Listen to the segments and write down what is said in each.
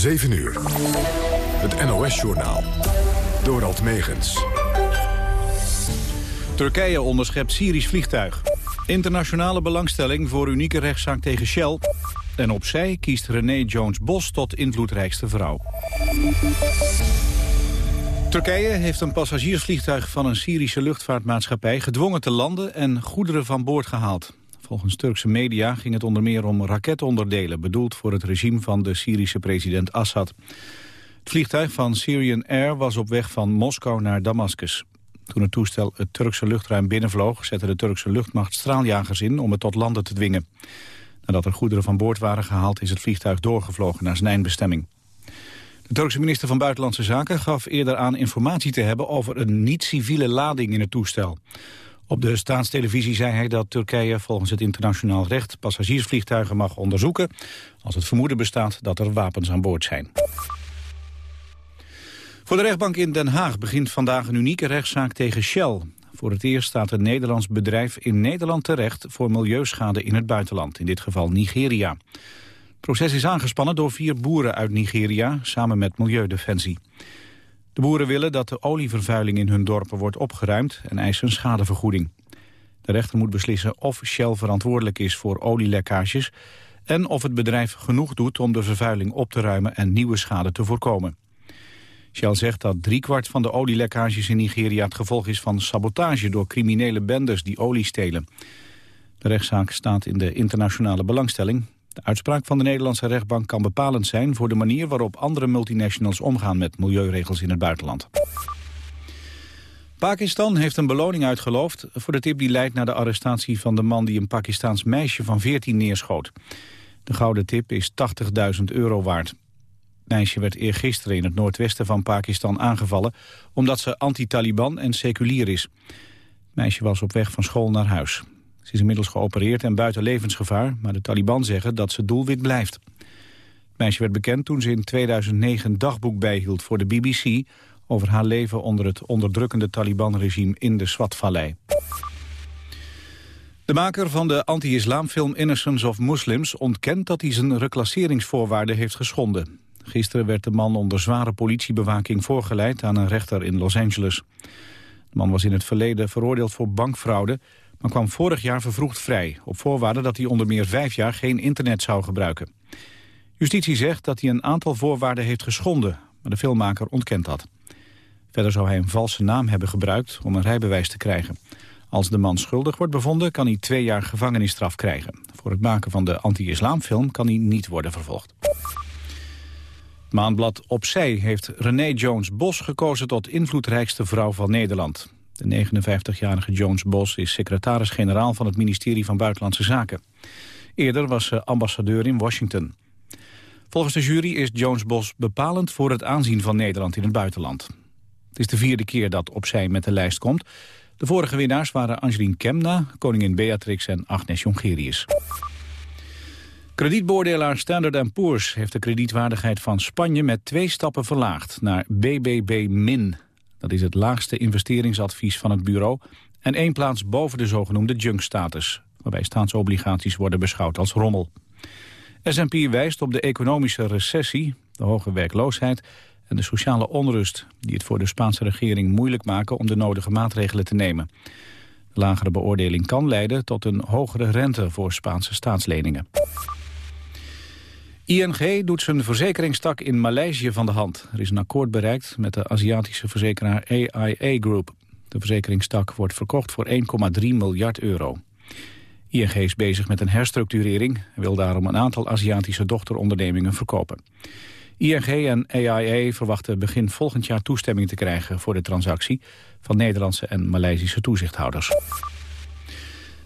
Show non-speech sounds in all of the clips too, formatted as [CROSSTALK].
7 uur. Het NOS-journaal. Dorald Megens. Turkije onderschept Syrisch vliegtuig. Internationale belangstelling voor unieke rechtszaak tegen Shell. En opzij kiest René Jones-Bos tot invloedrijkste vrouw. Turkije heeft een passagiersvliegtuig van een Syrische luchtvaartmaatschappij gedwongen te landen en goederen van boord gehaald. Volgens Turkse media ging het onder meer om raketonderdelen... bedoeld voor het regime van de Syrische president Assad. Het vliegtuig van Syrian Air was op weg van Moskou naar Damascus. Toen het toestel het Turkse luchtruim binnenvloog... zette de Turkse luchtmacht straaljagers in om het tot landen te dwingen. Nadat er goederen van boord waren gehaald... is het vliegtuig doorgevlogen naar zijn eindbestemming. De Turkse minister van Buitenlandse Zaken gaf eerder aan informatie te hebben... over een niet-civiele lading in het toestel. Op de staatstelevisie zei hij dat Turkije volgens het internationaal recht passagiersvliegtuigen mag onderzoeken als het vermoeden bestaat dat er wapens aan boord zijn. Voor de rechtbank in Den Haag begint vandaag een unieke rechtszaak tegen Shell. Voor het eerst staat een Nederlands bedrijf in Nederland terecht voor milieuschade in het buitenland, in dit geval Nigeria. Het proces is aangespannen door vier boeren uit Nigeria samen met Milieudefensie. De boeren willen dat de olievervuiling in hun dorpen wordt opgeruimd en eisen een schadevergoeding. De rechter moet beslissen of Shell verantwoordelijk is voor olielekkages en of het bedrijf genoeg doet om de vervuiling op te ruimen en nieuwe schade te voorkomen. Shell zegt dat driekwart van de olielekkages in Nigeria het gevolg is van sabotage door criminele bendes die olie stelen. De rechtszaak staat in de internationale belangstelling. De uitspraak van de Nederlandse rechtbank kan bepalend zijn... voor de manier waarop andere multinationals omgaan met milieuregels in het buitenland. Pakistan heeft een beloning uitgeloofd voor de tip die leidt naar de arrestatie van de man die een Pakistaans meisje van 14 neerschoot. De gouden tip is 80.000 euro waard. Het meisje werd eergisteren in het noordwesten van Pakistan aangevallen omdat ze anti-Taliban en seculier is. Het meisje was op weg van school naar huis. Ze is inmiddels geopereerd en buiten levensgevaar, maar de Taliban zeggen dat ze doelwit blijft. Het meisje werd bekend toen ze in 2009 een dagboek bijhield voor de BBC... over haar leven onder het onderdrukkende Taliban-regime in de Swat-vallei. De maker van de anti-islamfilm Innocence of Muslims ontkent dat hij zijn reclasseringsvoorwaarden heeft geschonden. Gisteren werd de man onder zware politiebewaking voorgeleid aan een rechter in Los Angeles. De man was in het verleden veroordeeld voor bankfraude maar kwam vorig jaar vervroegd vrij... op voorwaarde dat hij onder meer vijf jaar geen internet zou gebruiken. Justitie zegt dat hij een aantal voorwaarden heeft geschonden... maar de filmmaker ontkent dat. Verder zou hij een valse naam hebben gebruikt om een rijbewijs te krijgen. Als de man schuldig wordt bevonden, kan hij twee jaar gevangenisstraf krijgen. Voor het maken van de anti-islamfilm kan hij niet worden vervolgd. Maandblad Opzij heeft René Jones-Bos gekozen tot invloedrijkste vrouw van Nederland. De 59-jarige Jones Bos is secretaris-generaal van het ministerie van Buitenlandse Zaken. Eerder was ze ambassadeur in Washington. Volgens de jury is Jones Bos bepalend voor het aanzien van Nederland in het buitenland. Het is de vierde keer dat opzij met de lijst komt. De vorige winnaars waren Angelien Kemna, koningin Beatrix en Agnes Jongerius. Kredietbeoordelaar Standard Poor's heeft de kredietwaardigheid van Spanje met twee stappen verlaagd naar BBB-min. Dat is het laagste investeringsadvies van het bureau... en één plaats boven de zogenoemde junk-status... waarbij staatsobligaties worden beschouwd als rommel. S&P wijst op de economische recessie, de hoge werkloosheid... en de sociale onrust die het voor de Spaanse regering moeilijk maken... om de nodige maatregelen te nemen. De lagere beoordeling kan leiden tot een hogere rente voor Spaanse staatsleningen. ING doet zijn verzekeringstak in Maleisië van de hand. Er is een akkoord bereikt met de Aziatische verzekeraar AIA Group. De verzekeringstak wordt verkocht voor 1,3 miljard euro. ING is bezig met een herstructurering en wil daarom een aantal Aziatische dochterondernemingen verkopen. ING en AIA verwachten begin volgend jaar toestemming te krijgen voor de transactie van Nederlandse en Maleisische toezichthouders.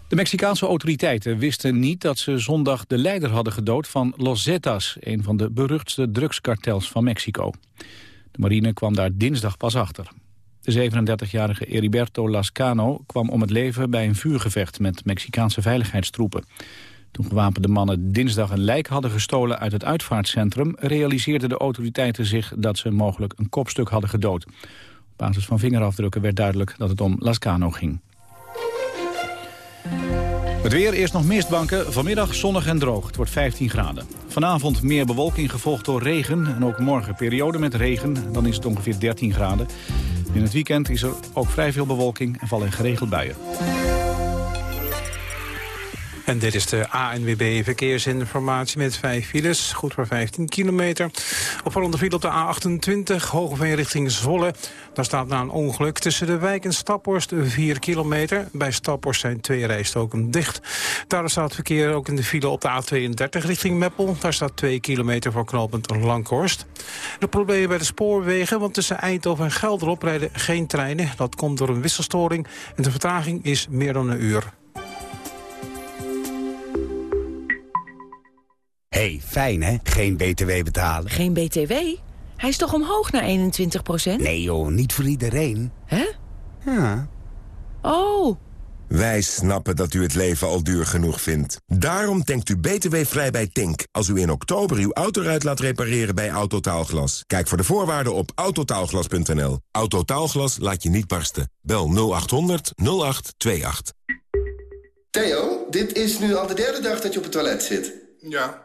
De Mexicaanse autoriteiten wisten niet dat ze zondag de leider hadden gedood van Los Zetas, een van de beruchtste drugskartels van Mexico. De marine kwam daar dinsdag pas achter. De 37-jarige Heriberto Lascano kwam om het leven bij een vuurgevecht met Mexicaanse veiligheidstroepen. Toen gewapende mannen dinsdag een lijk hadden gestolen uit het uitvaartcentrum... realiseerden de autoriteiten zich dat ze mogelijk een kopstuk hadden gedood. Op basis van vingerafdrukken werd duidelijk dat het om Lascano ging. Het weer, eerst nog mistbanken. Vanmiddag zonnig en droog. Het wordt 15 graden. Vanavond meer bewolking gevolgd door regen. En ook morgen periode met regen. Dan is het ongeveer 13 graden. In het weekend is er ook vrij veel bewolking en vallen geregeld buien. En dit is de ANWB Verkeersinformatie met vijf files. Goed voor 15 kilometer. Opvallende file op de A28, Hogeveen richting Zwolle. Daar staat na een ongeluk tussen de wijk en Staphorst 4 kilometer. Bij Staphorst zijn twee rijstoken dicht. Daar staat verkeer ook in de file op de A32 richting Meppel. Daar staat 2 kilometer voor knooppunt Langhorst. De problemen bij de spoorwegen, want tussen Eindhoven en Gelderop rijden geen treinen. Dat komt door een wisselstoring en de vertraging is meer dan een uur. Hey, fijn hè? Geen BTW betalen. Geen BTW? Hij is toch omhoog naar 21% Nee joh, niet voor iedereen. Hè? Ja. Oh. Wij snappen dat u het leven al duur genoeg vindt. Daarom denkt u btw-vrij bij Tink... als u in oktober uw auto uit laat repareren bij Autotaalglas. Kijk voor de voorwaarden op autotaalglas.nl. Autotaalglas laat je niet barsten. Bel 0800 0828. Theo, dit is nu al de derde dag dat je op het toilet zit. Ja.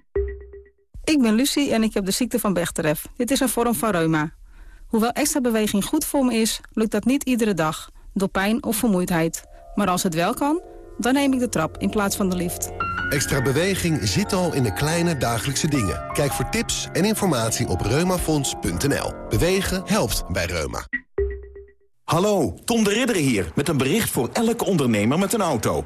Ik ben Lucie en ik heb de ziekte van Bechterew. Dit is een vorm van reuma. Hoewel extra beweging goed voor me is, lukt dat niet iedere dag. Door pijn of vermoeidheid. Maar als het wel kan, dan neem ik de trap in plaats van de lift. Extra beweging zit al in de kleine dagelijkse dingen. Kijk voor tips en informatie op reumafonds.nl. Bewegen helpt bij reuma. Hallo, Tom de Ridder hier met een bericht voor elke ondernemer met een auto.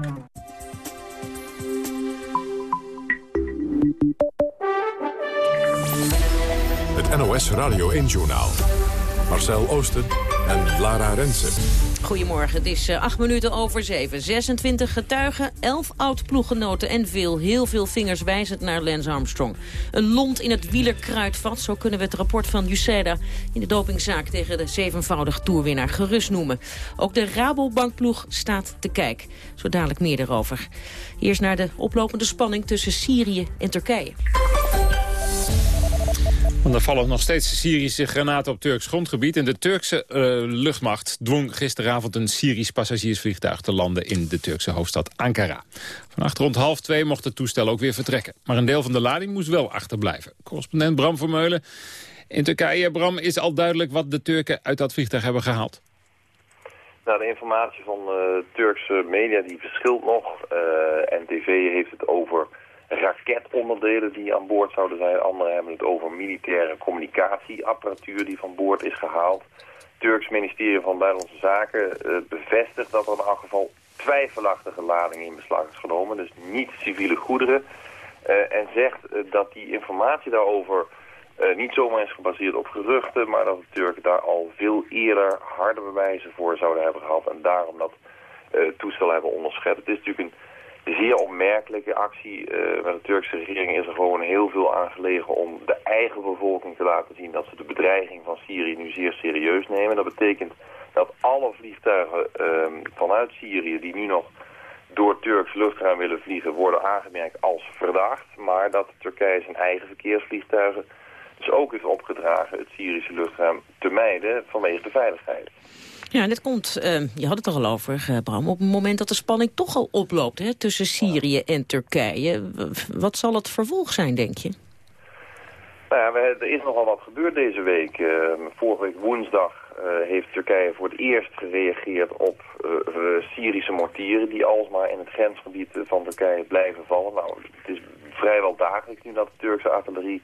Radio 1-journaal. Marcel Oosten en Lara Rensen. Goedemorgen, het is uh, acht minuten over zeven. 26 getuigen, 11 oud-ploeggenoten en veel, heel veel vingers wijzend naar Lance Armstrong. Een lont in het wielerkruidvat, zo kunnen we het rapport van UCEDA in de dopingzaak tegen de zevenvoudig toerwinnaar gerust noemen. Ook de Rabobankploeg staat te kijk. Zo dadelijk meer erover. Eerst naar de oplopende spanning tussen Syrië en Turkije. Want er vallen nog steeds Syrische granaten op Turks grondgebied. En de Turkse uh, luchtmacht dwong gisteravond een Syrisch passagiersvliegtuig te landen in de Turkse hoofdstad Ankara. Vannacht rond half twee mocht het toestel ook weer vertrekken. Maar een deel van de lading moest wel achterblijven. Correspondent Bram Vermeulen. In Turkije, Bram, is al duidelijk wat de Turken uit dat vliegtuig hebben gehaald. Nou, de informatie van uh, Turkse media die verschilt nog. Uh, NTV heeft het over raketonderdelen die aan boord zouden zijn. Anderen hebben het over militaire communicatieapparatuur die van boord is gehaald. Turks ministerie van Buitenlandse Zaken uh, bevestigt dat er in elk geval twijfelachtige ladingen in beslag is genomen. Dus niet civiele goederen. Uh, en zegt uh, dat die informatie daarover niet zomaar is gebaseerd op geruchten, maar dat de Turken daar al veel eerder harde bewijzen voor zouden hebben gehad en daarom dat toestel hebben onderschept. Het is natuurlijk een zeer opmerkelijke actie. Uh, bij de Turkse regering is er gewoon heel veel aan gelegen om de eigen bevolking te laten zien dat ze de bedreiging van Syrië nu zeer serieus nemen. Dat betekent dat alle vliegtuigen uh, vanuit Syrië die nu nog door Turks luchtruim willen vliegen worden aangemerkt als verdacht. Maar dat Turkije zijn eigen verkeersvliegtuigen dus ook heeft opgedragen het Syrische luchtruim te mijden vanwege de veiligheid. Ja, en komt, uh, je had het er al over, uh, Bram, op het moment dat de spanning toch al oploopt hè, tussen Syrië en Turkije. Wat zal het vervolg zijn, denk je? Nou ja, er is nogal wat gebeurd deze week. Uh, vorige week woensdag heeft Turkije voor het eerst gereageerd op Syrische mortieren die alsmaar in het grensgebied van Turkije blijven vallen. Nou, het is vrijwel dagelijks nu dat de Turkse artillerie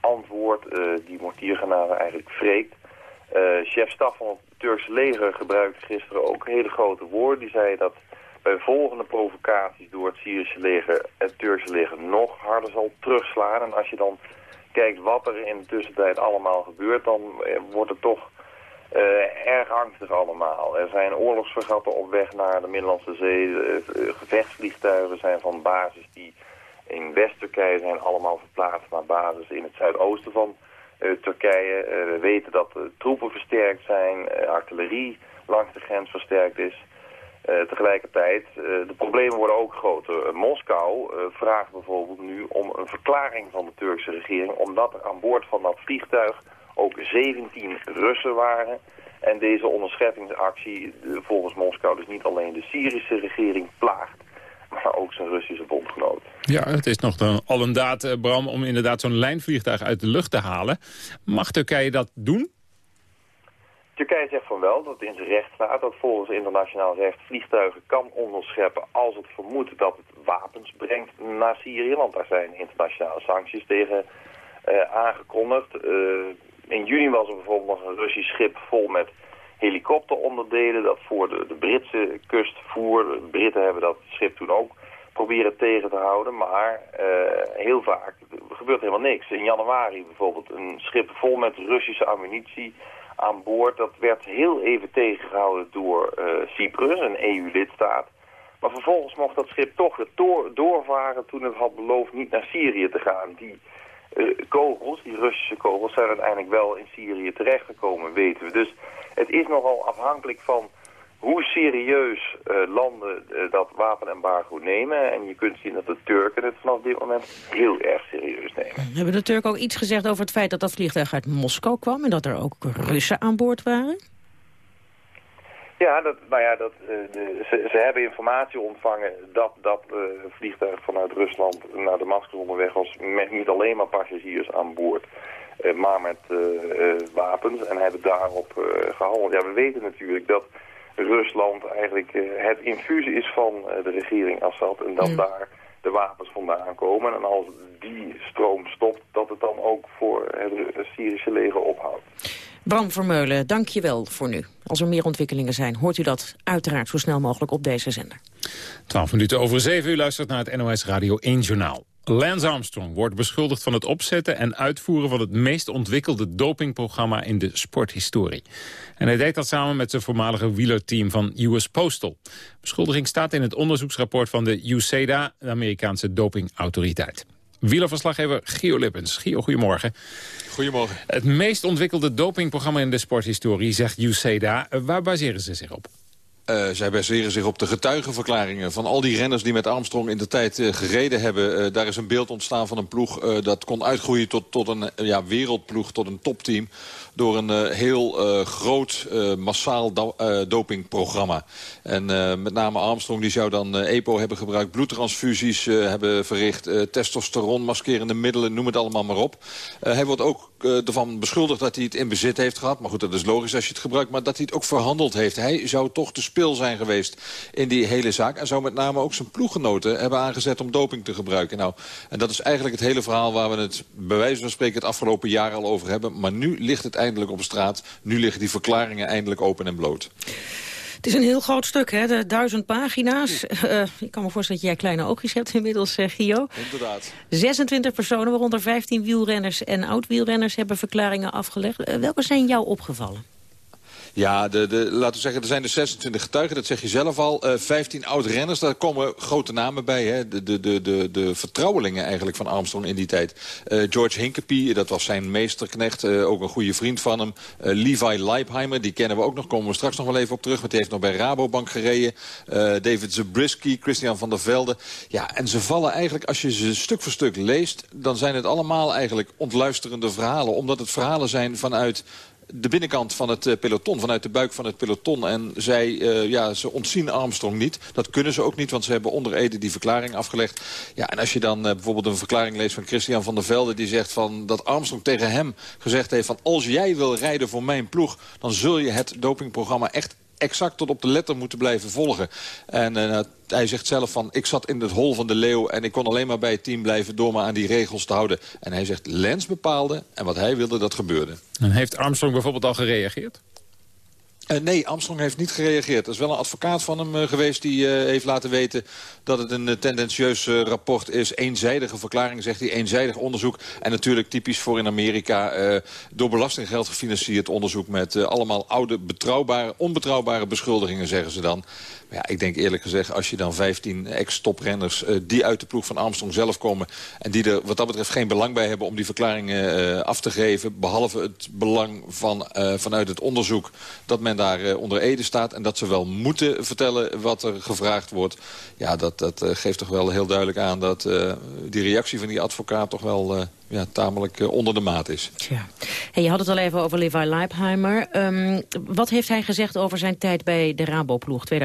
antwoordt, die mortiergranaten eigenlijk wreekt. Uh, chef-staf van het Turkse leger gebruikte gisteren ook hele grote woorden. Die zei dat bij volgende provocaties door het Syrische leger het Turkse leger nog harder zal terugslaan. En als je dan kijkt wat er in de tussentijd allemaal gebeurt, dan wordt het toch uh, erg angstig allemaal. Er zijn oorlogsvergatten op weg naar de Middellandse Zee. Gevechtsvliegtuigen zijn van basis die in West-Turkije zijn allemaal verplaatst naar basis in het zuidoosten van Turkije. we weten dat troepen versterkt zijn, artillerie langs de grens versterkt is. tegelijkertijd, de problemen worden ook groter. Moskou vraagt bijvoorbeeld nu om een verklaring van de Turkse regering... omdat er aan boord van dat vliegtuig ook 17 Russen waren. En deze onderscheppingsactie volgens Moskou dus niet alleen de Syrische regering plaagt, maar ook zijn Russische bondgenoot. Ja, het is nog een, al een daad, eh, Bram, om inderdaad zo'n lijnvliegtuig uit de lucht te halen. Mag Turkije dat doen? Turkije zegt van wel dat het in zijn recht staat dat volgens internationaal recht vliegtuigen kan onderscheppen als het vermoedt dat het wapens brengt naar Syrië. Want daar zijn internationale sancties tegen uh, aangekondigd. Uh, in juni was er bijvoorbeeld nog een Russisch schip vol met helikopteronderdelen dat voor de, de Britse kust voer. De Britten hebben dat schip toen ook proberen tegen te houden, maar uh, heel vaak gebeurt helemaal niks. In januari bijvoorbeeld een schip vol met Russische ammunitie aan boord. Dat werd heel even tegengehouden door uh, Cyprus, een EU-lidstaat. Maar vervolgens mocht dat schip toch door, doorvaren toen het had beloofd niet naar Syrië te gaan. Die kogels, die Russische kogels, zijn uiteindelijk wel in Syrië terechtgekomen, weten we. Dus het is nogal afhankelijk van hoe serieus uh, landen uh, dat wapenembargo nemen. En je kunt zien dat de Turken het vanaf dit moment heel erg serieus nemen. Hebben de Turken ook iets gezegd over het feit dat dat vliegtuig uit Moskou kwam... en dat er ook Russen aan boord waren? Ja, dat, nou ja dat, de, ze, ze, hebben informatie ontvangen dat dat uh, vliegtuig vanuit Rusland naar Damascus onderweg was met niet alleen maar passagiers aan boord, uh, maar met wapens en hebben daarop gehandeld. Ja, we weten natuurlijk dat Rusland eigenlijk het infuus is van de regering Assad en dat mm. daar de wapens vandaan komen. En als die stroom stopt, dat het dan ook voor het Syrische leger ophoudt. Bram Vermeulen, dank je wel voor nu. Als er meer ontwikkelingen zijn, hoort u dat uiteraard zo snel mogelijk op deze zender. 12 minuten over 7 uur luistert naar het NOS Radio 1 Journaal. Lance Armstrong wordt beschuldigd van het opzetten en uitvoeren van het meest ontwikkelde dopingprogramma in de sporthistorie. En hij deed dat samen met zijn voormalige wielerteam van US Postal. Beschuldiging staat in het onderzoeksrapport van de USADA, de Amerikaanse dopingautoriteit. Wielerverslaggever Gio Lippens. Gio, goedemorgen. Goedemorgen. Het meest ontwikkelde dopingprogramma in de sporthistorie, zegt UCEDA. Waar baseren ze zich op? Uh, zij baseren zich op de getuigenverklaringen van al die renners die met Armstrong in de tijd uh, gereden hebben. Uh, daar is een beeld ontstaan van een ploeg dat kon uitgroeien tot, tot een ja, wereldploeg, tot een topteam door een heel groot, massaal do dopingprogramma. En met name Armstrong die zou dan EPO hebben gebruikt... bloedtransfusies hebben verricht, testosteron, maskerende middelen... noem het allemaal maar op. hij wordt ook ervan beschuldigd dat hij het in bezit heeft gehad. Maar goed, dat is logisch als je het gebruikt. Maar dat hij het ook verhandeld heeft. Hij zou toch de spil zijn geweest in die hele zaak. En zou met name ook zijn ploeggenoten hebben aangezet om doping te gebruiken. Nou, en dat is eigenlijk het hele verhaal waar we het bij wijze van spreken... het afgelopen jaar al over hebben. Maar nu ligt het eindelijk op straat. Nu liggen die verklaringen eindelijk open en bloot. Het is een heel groot stuk, hè? De duizend pagina's. Uh, [LAUGHS] ik kan me voorstellen dat jij kleine oogjes hebt inmiddels, uh, Gio. Inderdaad. 26 personen, waaronder 15 wielrenners en oud-wielrenners... hebben verklaringen afgelegd. Uh, welke zijn jou opgevallen? Ja, de, de, laten we zeggen, er zijn er 26 getuigen, dat zeg je zelf al. Uh, 15 oud-renners, daar komen grote namen bij. Hè? De, de, de, de, vertrouwelingen eigenlijk van Armstrong in die tijd. Uh, George Hinkepie, dat was zijn meesterknecht, uh, ook een goede vriend van hem. Levi Leipheimer, die kennen we ook nog, komen we straks nog wel even op terug. Want die heeft nog bij Rabobank gereden. David Zabriskie, Christian van der Velde. Ja, en ze vallen eigenlijk, als je ze stuk voor stuk leest... dan zijn het allemaal eigenlijk ontluisterende verhalen. Omdat het verhalen zijn vanuit de binnenkant van het eh, peloton, vanuit de buik van het peloton. En zij, uh, ja, ze ontzien Armstrong niet. Dat kunnen ze ook niet, want ze hebben onder Ede die verklaring afgelegd. Ja, en als je dan uh, bijvoorbeeld een verklaring leest van Christian van der Velde... die zegt van, dat Armstrong tegen hem gezegd heeft van... als jij wil rijden voor mijn ploeg, dan zul je het dopingprogramma echt exact tot op de letter moeten blijven volgen. En uh, hij zegt zelf van, ik zat in het hol van de leeuw... en ik kon alleen maar bij het team blijven door me aan die regels te houden. En hij zegt, Lens bepaalde en wat hij wilde, dat gebeurde. En heeft Armstrong bijvoorbeeld al gereageerd? Uh, nee, Armstrong heeft niet gereageerd. Er is wel een advocaat van hem uh, geweest die uh, heeft laten weten... dat het een tendentieus rapport is. Eenzijdige verklaring, zegt hij. Eenzijdig onderzoek. En natuurlijk typisch voor in Amerika... door belastinggeld gefinancierd onderzoek... met allemaal oude, betrouwbare, onbetrouwbare beschuldigingen, zeggen ze dan. Ja, ik denk eerlijk gezegd, als je dan 15 ex-toprenners... die uit de ploeg van Armstrong zelf komen... en die er wat dat betreft geen belang bij hebben om die verklaringen af te geven... behalve het belang van, vanuit het onderzoek dat men daar onder Ede staat... en dat ze wel moeten vertellen wat er gevraagd wordt... ja, dat, dat geeft toch wel heel duidelijk aan... dat die reactie van die advocaat toch wel ja, tamelijk onder de maat is. Ja. Hey, je had het al even over Levi Leipheimer. Um, wat heeft hij gezegd over zijn tijd bij de Rabo-ploeg 2002-2005?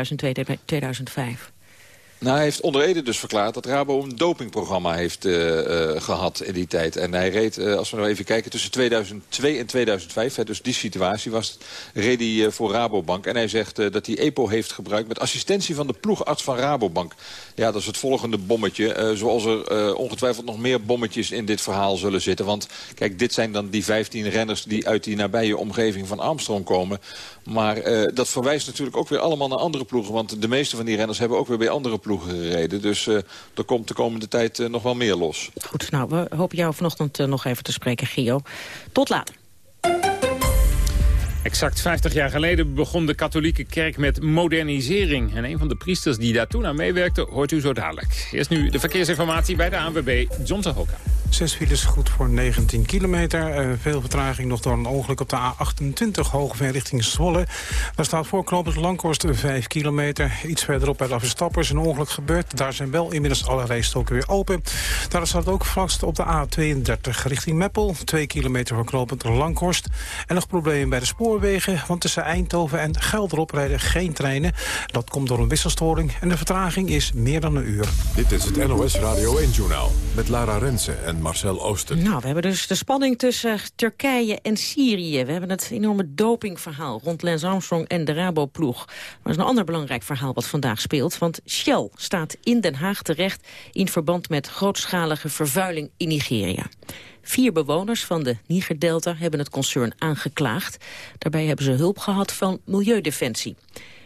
Nou, hij heeft onder Ede dus verklaard dat Rabo een dopingprogramma heeft uh, uh, gehad in die tijd. En hij reed, uh, als we nou even kijken, tussen 2002 en 2005, hè, dus die situatie was het, reed hij voor Rabobank. En hij zegt dat hij EPO heeft gebruikt met assistentie van de ploegarts van Rabobank. Ja, dat is het volgende bommetje. zoals er ongetwijfeld nog meer bommetjes in dit verhaal zullen zitten. Want kijk, dit zijn dan die 15 renners die uit die nabije omgeving van Armstrong komen. Maar dat verwijst natuurlijk ook weer allemaal naar andere ploegen. Want de meeste van die renners hebben ook weer bij andere ploegen gereden. Dus uh, er komt de komende tijd uh, nog wel meer los. Goed, nou, we hopen jou vanochtend uh, nog even te spreken, Gio. Tot later. Exact 50 jaar geleden begon de katholieke kerk met modernisering. En een van de priesters die daar toen aan meewerkte, hoort u zo dadelijk. Eerst nu de verkeersinformatie bij de ANWB, John Zahoka. Zes files goed voor 19 kilometer. Uh, veel vertraging nog door een ongeluk op de A28 Hogeveen richting Zwolle. Daar staat voor Langhorst 5 kilometer. Iets verderop bij Stappers een ongeluk gebeurd. Daar zijn wel inmiddels alle rijstoken weer open. Daar staat ook vast op de A32 richting Meppel. 2 kilometer voor knooppunt Langhorst. En nog problemen bij de spoorwegen. Want tussen Eindhoven en Gelderop rijden geen treinen. Dat komt door een wisselstoring. En de vertraging is meer dan een uur. Dit is het NOS Radio 1-journaal. Met Lara Rensen en Marcel Oosten. Nou, we hebben dus de spanning tussen Turkije en Syrië. We hebben het enorme dopingverhaal rond Lance Armstrong en de Rabo-ploeg. Maar er is een ander belangrijk verhaal wat vandaag speelt. Want Shell staat in Den Haag terecht in verband met grootschalige vervuiling in Nigeria. Vier bewoners van de Niger-delta hebben het concern aangeklaagd. Daarbij hebben ze hulp gehad van Milieudefensie.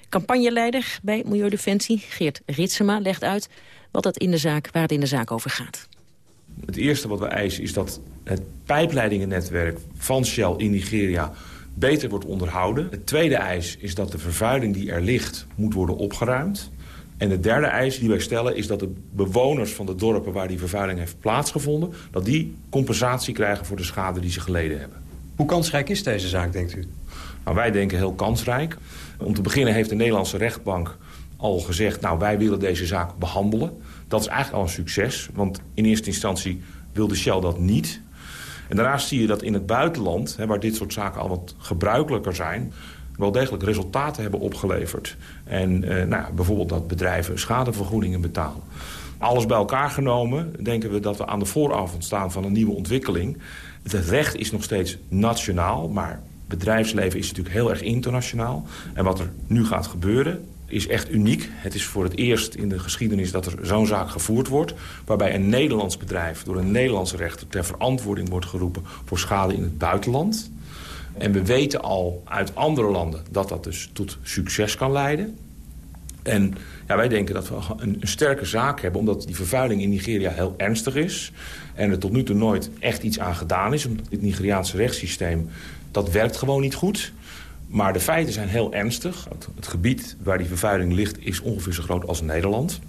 Campagneleider bij Milieudefensie, Geert Ritsema, legt uit wat het in de zaak, waar het in de zaak over gaat. Het eerste wat we eisen is dat het pijpleidingennetwerk van Shell in Nigeria beter wordt onderhouden. Het tweede eis is dat de vervuiling die er ligt moet worden opgeruimd. En de derde eis die wij stellen is dat de bewoners van de dorpen waar die vervuiling heeft plaatsgevonden... dat die compensatie krijgen voor de schade die ze geleden hebben. Hoe kansrijk is deze zaak, denkt u? Nou, wij denken heel kansrijk. Om te beginnen heeft de Nederlandse rechtbank al gezegd... nou, wij willen deze zaak behandelen. Dat is eigenlijk al een succes, want in eerste instantie wilde Shell dat niet. En daarnaast zie je dat in het buitenland, hè, waar dit soort zaken al wat gebruikelijker zijn wel degelijk resultaten hebben opgeleverd. En eh, nou, bijvoorbeeld dat bedrijven schadevergoedingen betalen. Alles bij elkaar genomen denken we dat we aan de vooravond staan van een nieuwe ontwikkeling. Het recht is nog steeds nationaal, maar bedrijfsleven is natuurlijk heel erg internationaal. En wat er nu gaat gebeuren is echt uniek. Het is voor het eerst in de geschiedenis dat er zo'n zaak gevoerd wordt... waarbij een Nederlands bedrijf door een Nederlandse rechter... ter verantwoording wordt geroepen voor schade in het buitenland. En we weten al uit andere landen dat dat dus tot succes kan leiden. En ja, wij denken dat we een, sterke zaak hebben... omdat die vervuiling in Nigeria heel ernstig is... en er tot nu toe nooit echt iets aan gedaan is. Omdat het Nigeriaanse rechtssysteem, dat werkt gewoon niet goed... Maar de feiten zijn heel ernstig. Het, gebied waar die vervuiling ligt is ongeveer zo groot als Nederland.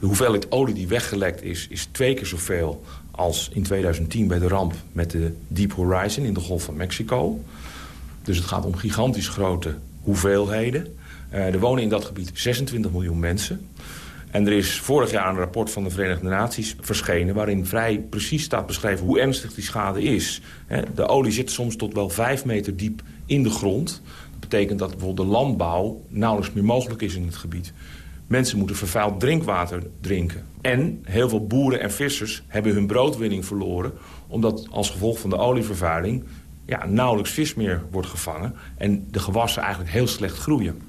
De hoeveelheid olie die weggelekt is, is twee keer zoveel als in 2010 bij de ramp met de Deep Horizon in de Golf van Mexico. Dus het gaat om gigantisch grote hoeveelheden. Uh, er wonen in dat gebied 26 miljoen mensen. En er is vorig jaar een rapport van de Verenigde Naties verschenen... waarin vrij precies staat beschreven hoe ernstig die schade is. De olie zit soms tot wel vijf meter diep in de grond. Dat betekent dat bijvoorbeeld de landbouw nauwelijks meer mogelijk is in het gebied. Mensen moeten vervuild drinkwater drinken. En heel veel boeren en vissers hebben hun broodwinning verloren... omdat als gevolg van de olievervuiling ja, nauwelijks vis meer wordt gevangen... en de gewassen eigenlijk heel slecht groeien.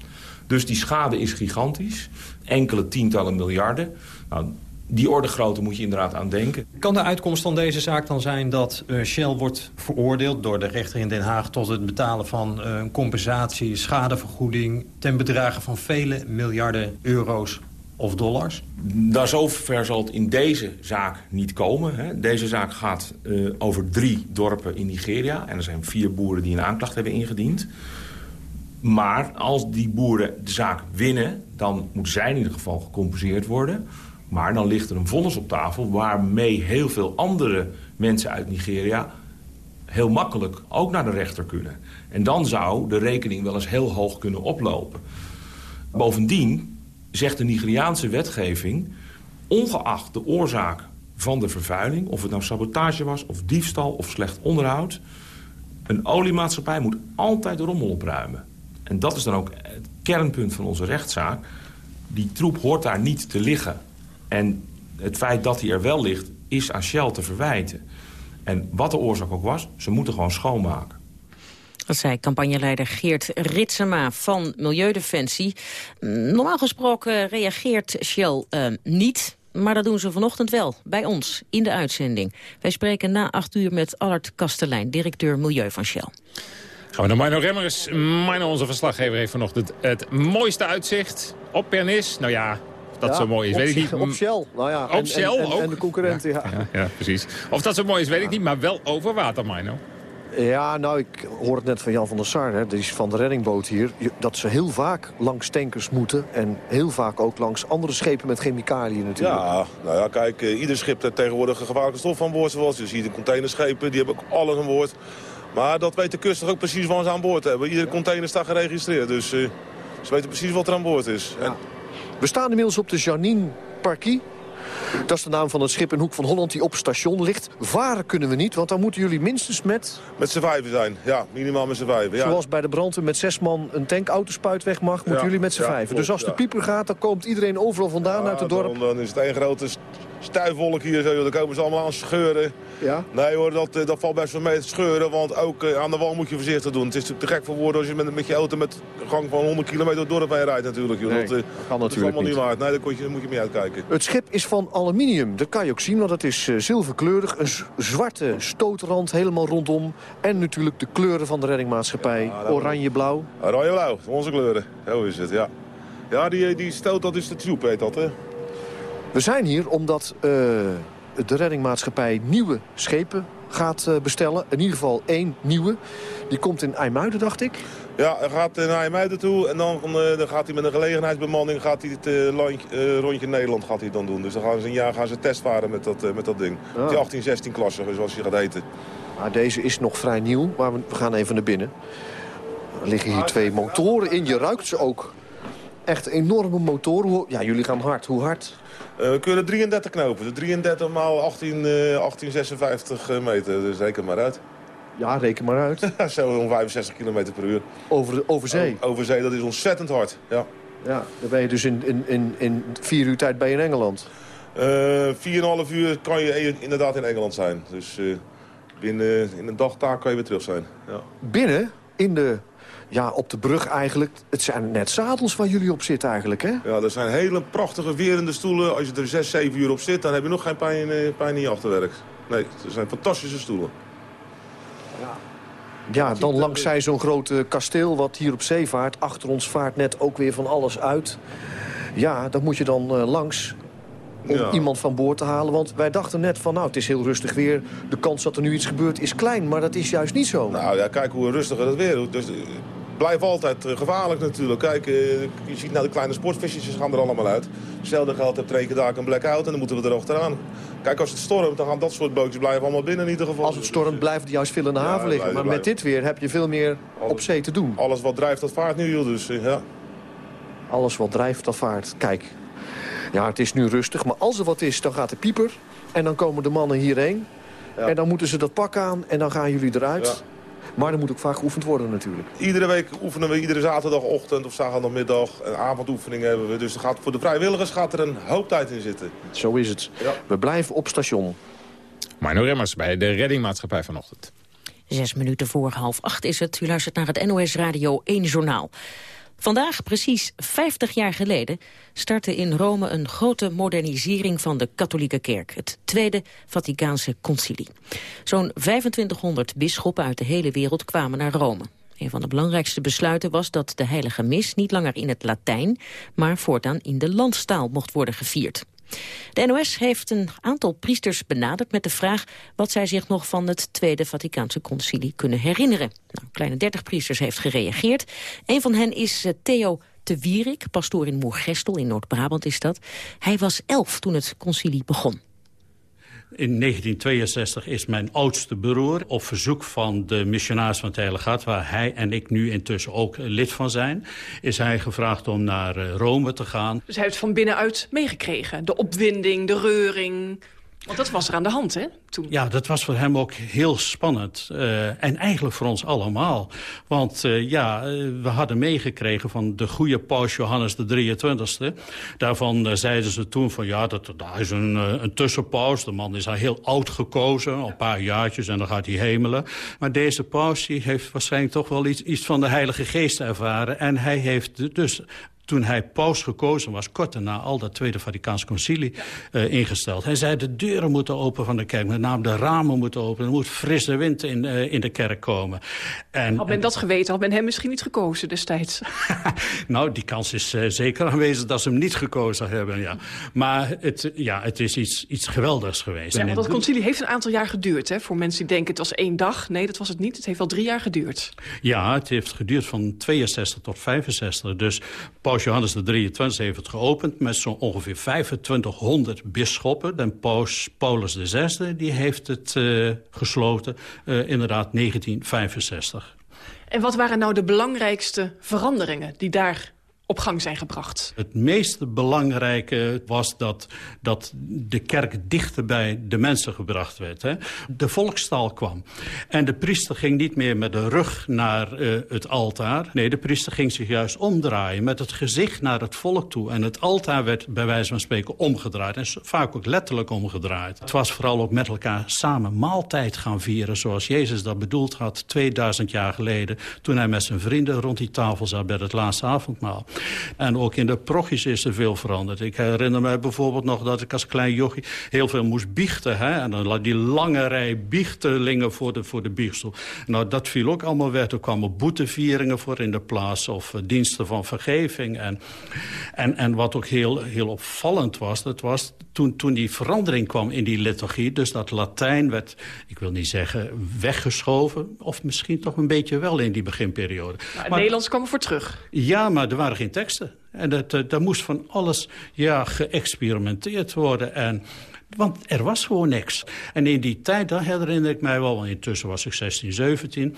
Dus die schade is gigantisch. Enkele tientallen miljarden. Nou, die orde grootte moet je inderdaad aan denken. Kan de uitkomst van deze zaak dan zijn dat uh, Shell wordt veroordeeld... door de rechter in Den Haag tot het betalen van uh, een compensatie, schadevergoeding... ten bedrage van vele miljarden euro's of dollars? Daar zover zal het in deze zaak niet komen. Hè. Deze zaak gaat uh, over drie dorpen in Nigeria. En er zijn vier boeren die een aanklacht hebben ingediend. Maar als die boeren de zaak winnen... dan moeten zij in ieder geval gecompenseerd worden... Maar dan ligt er een vonnis op tafel waarmee heel veel andere mensen uit Nigeria heel makkelijk ook naar de rechter kunnen. En dan zou de rekening wel eens heel hoog kunnen oplopen. Bovendien zegt de Nigeriaanse wetgeving... ongeacht de oorzaak van de vervuiling... of het nou sabotage was, of diefstal, of slecht onderhoud... een oliemaatschappij moet altijd de rommel opruimen. En dat is dan ook het kernpunt van onze rechtszaak. Die troep hoort daar niet te liggen. En het feit dat hij er wel ligt, is aan Shell te verwijten. En wat de oorzaak ook was, ze moeten gewoon schoonmaken. Dat zei campagneleider Geert Ritsema van Milieudefensie. Normaal gesproken reageert Shell uh, niet... Maar dat doen ze vanochtend wel, bij ons, in de uitzending. Wij spreken na acht uur met Allard Kastelein, directeur Milieu van Shell. Gaan we naar Mino Remmers. Mino, onze verslaggever, heeft vanochtend het mooiste uitzicht op Pernis. Nou ja, dat ja, zo mooi is, weet ik niet. Op Shell, nou ja. Op en, Shell en, en, ook? En de concurrenten, ja. Ja, ja, precies. Of dat zo mooi is, weet ik niet, maar wel over water, Mino. Ja, nou, ik hoor het net van Jan van der Sar, hè, die is van de reddingboot hier... dat ze heel vaak langs tankers moeten... en heel vaak ook langs andere schepen met chemicaliën natuurlijk. Ja, nou ja, kijk, uh, ieder schip heeft tegenwoordig een gevaarlijke stof aan boord. Zoals je ziet de containerschepen, die hebben ook alles aan boord. Maar dat weet de kust toch ook precies wat ze aan boord hebben. Iedere container staat geregistreerd, dus uh, ze weten precies wat er aan boord is. Ja. En... We staan inmiddels op de Janine Parkie. Dat is de naam van het schip in Hoek van Holland die op station ligt. Varen kunnen we niet, want dan moeten jullie minstens met... Met z'n vijven zijn, ja. Minimaal met z'n vijven, ja. Zoals bij de brandweer met zes man een tankauto weg mag... moeten ja, jullie met z'n ja, vijven. Klopt, dus als de pieper gaat, dan komt iedereen overal vandaan uit het dorp. Dan, dan is het één grote stuifwolk hier. Zo. Dan komen ze allemaal aan scheuren. Ja? Nee hoor, dat, dat valt best wel mee te scheuren. Want ook uh, aan de wal moet je voorzichtig doen. Het is natuurlijk te gek voor woorden als je met, met je auto met een gang van 100 kilometer door het dorp heen rijdt natuurlijk. Joh. Nee, dat, dat kan dat is natuurlijk allemaal niet. waard. Nee, daar moet je, moet je mee uitkijken. Het schip is van aluminium. Dat kan je ook zien, want het is zilverkleurig. Een zwarte stootrand helemaal rondom. En natuurlijk de kleuren van de reddingmaatschappij. Ja, Oranje-blauw. Oranje-blauw, onze kleuren. Zo is het, ja. Ja, die, die stoot, dat is de troep, heet dat, hè. We zijn hier omdat uh, de reddingmaatschappij nieuwe schepen gaat uh, bestellen. In ieder geval één nieuwe. Die komt in IJmuiden, dacht ik. Ja, hij gaat naar IJmuiden toe en dan, uh, dan gaat hij met een gelegenheidsbemanning gaat hij het uh, landje, rondje Nederland gaat hij dan doen. Dus dan gaan ze een jaar gaan ze testvaren met dat, met dat ding. Ah. Die 18, 16 klasse, zoals hij gaat heten. Maar deze is nog vrij nieuw, maar we, we gaan even naar binnen. Er liggen hier twee motoren in, je ruikt ze ook. Echt enorme motoren. Ja, jullie gaan hard. Hoe hard? Uh, we kunnen 33 knopen. De 33 maal 18, uh, 1856 meter. Dus reken maar uit. Ja, reken maar uit. [LAUGHS] Zo om 65 km per uur. Over, over zee? O, over zee, dat is ontzettend hard. Ja, ja dan ben je dus in, in, in, in vier uur tijd bij in Engeland. Uh, 4,5 uur kan je inderdaad in Engeland zijn. Dus binnen in een dagtaak kan je weer terug zijn. Ja. Binnen? In de ja, op de brug eigenlijk. Het zijn net zadels waar jullie op zitten eigenlijk, hè? Ja, dat zijn hele prachtige werende stoelen. Als je er 6, 7 uur op zit, dan heb je nog geen pijn, pijn in je achterwerk. Nee, het zijn fantastische stoelen. Ja, ja dan langs zij zo'n groot kasteel wat hier op zee vaart. Achter ons vaart net ook weer van alles uit. Ja, dat moet je dan uh, langs om ja. iemand van boord te halen. Want wij dachten net van, nou, het is heel rustig weer. De kans dat er nu iets gebeurt is klein, maar dat is juist niet zo. Nou ja, kijk hoe rustiger het weer is. Dus, blijft altijd gevaarlijk natuurlijk. Kijk, je ziet nou de kleine sportvisjes gaan er allemaal uit. Hetzelfde geldt, heb er daar een blackout en dan moeten we er achteraan. Kijk, als het stormt, dan gaan dat soort bootjes blijven allemaal binnen in ieder geval. Als het stormt, blijven die juist veel in de haven ja, liggen. Blijven, maar blijven. met dit weer heb je veel meer alles, op zee te doen. Alles wat drijft, dat vaart nu, joh. Dus, ja. Alles wat drijft, dat vaart. Kijk, ja, het is nu rustig. Maar als er wat is, dan gaat de pieper. En dan komen de mannen hierheen. Ja. En dan moeten ze dat pak aan en dan gaan jullie eruit. Ja. Maar er moet ook vaak geoefend worden natuurlijk. Iedere week oefenen we, iedere zaterdagochtend of zaterdagmiddag. Een avondoefening hebben we. Dus er gaat, voor de vrijwilligers gaat er een hoop tijd in zitten. Zo is het. Ja. We blijven op station. Marno Remmers bij de reddingmaatschappij vanochtend. Zes minuten voor half acht is het. U luistert naar het NOS Radio 1 Journaal. Vandaag, precies 50 jaar geleden, startte in Rome een grote modernisering van de katholieke kerk. Het Tweede Vaticaanse Concilie. Zo'n 2500 bisschoppen uit de hele wereld kwamen naar Rome. Een van de belangrijkste besluiten was dat de heilige mis niet langer in het Latijn, maar voortaan in de landstaal mocht worden gevierd. De NOS heeft een aantal priesters benaderd met de vraag wat zij zich nog van het Tweede Vaticaanse Concilie kunnen herinneren. Nou, kleine 30 priesters heeft gereageerd. Een van hen is eh, Theo te Wierik, pastoor in Moergestel in Noord-Brabant is dat. Hij was elf toen het concilie begon. In 1962 is mijn oudste broer op verzoek van de missionaris van het Hart... waar hij en ik nu intussen ook lid van zijn... is hij gevraagd om naar eh, Rome te gaan. Dus hij heeft van binnenuit meegekregen. De opwinding, de reuring, want dat was er aan de hand, hè? Toen. Ja, dat was voor hem ook heel spannend. Uh, en eigenlijk voor ons allemaal. Want uh, ja, we hadden meegekregen van de goede paus Johannes de 23e. Daarvan zeiden ze toen van ja, dat, dat is een, een tussenpaus. De man is al heel oud gekozen, al een paar jaartjes en dan gaat hij hemelen. Maar deze paus heeft waarschijnlijk toch wel iets, iets van de Heilige Geest ervaren. En hij heeft dus toen hij paus gekozen was, kort daarna al dat Tweede Vaticaans Concilie uh, ingesteld. Hij zei de deuren moeten open van de kerk, met name de ramen moeten open. Er moet frisse wind in, uh, in de kerk komen. En, had men dat geweten, had men hem misschien niet gekozen destijds? [LAUGHS] nou, die kans is uh, zeker aanwezig dat ze hem niet gekozen hebben, ja. Maar het, ja, het is iets, iets geweldigs geweest. Ja, want dat concilie heeft een aantal jaar geduurd, hè? Voor mensen die denken het was één dag. Nee, dat was het niet. Het heeft al drie jaar geduurd. Ja, het heeft geduurd van 62 tot 65. Dus paus Johannes de 23 heeft het geopend met zo'n ongeveer 2500 bisschoppen. En paus Paulus VI die heeft het uh, gesloten, uh, inderdaad 1965. En wat waren nou de belangrijkste veranderingen die daar op gang zijn gebracht. Het meest belangrijke was dat, dat de kerk dichter bij de mensen gebracht werd. Hè? De volkstaal kwam. En de priester ging niet meer met de rug naar uh, het altaar. Nee, de priester ging zich juist omdraaien met het gezicht naar het volk toe. En het altaar werd bij wijze van spreken omgedraaid. En vaak ook letterlijk omgedraaid. Het was vooral ook met elkaar samen maaltijd gaan vieren... zoals Jezus dat bedoeld had 2000 jaar geleden... toen hij met zijn vrienden rond die tafel zat bij het laatste avondmaal. En ook in de prochies is er veel veranderd. Ik herinner me bijvoorbeeld nog dat ik als klein jochie heel veel moest biechten. Hè? En dan die lange rij biechtelingen voor de, voor de. Nou, dat viel ook allemaal weg. Er kwamen boetevieringen voor in de plaats of uh, diensten van vergeving. En, en, en wat ook heel, heel opvallend was, dat was toen, toen die verandering kwam in die liturgie... dus dat Latijn werd, ik wil niet zeggen weggeschoven... of misschien toch een beetje wel in die beginperiode. Nou, het maar, Nederlands kwam er voor terug. Ja, maar er waren geen teksten. En dat, uh, daar moest van alles ja, geëxperimenteerd worden. En want er was gewoon niks. En in die tijd, dat herinner ik mij wel, want intussen was ik 16, 17...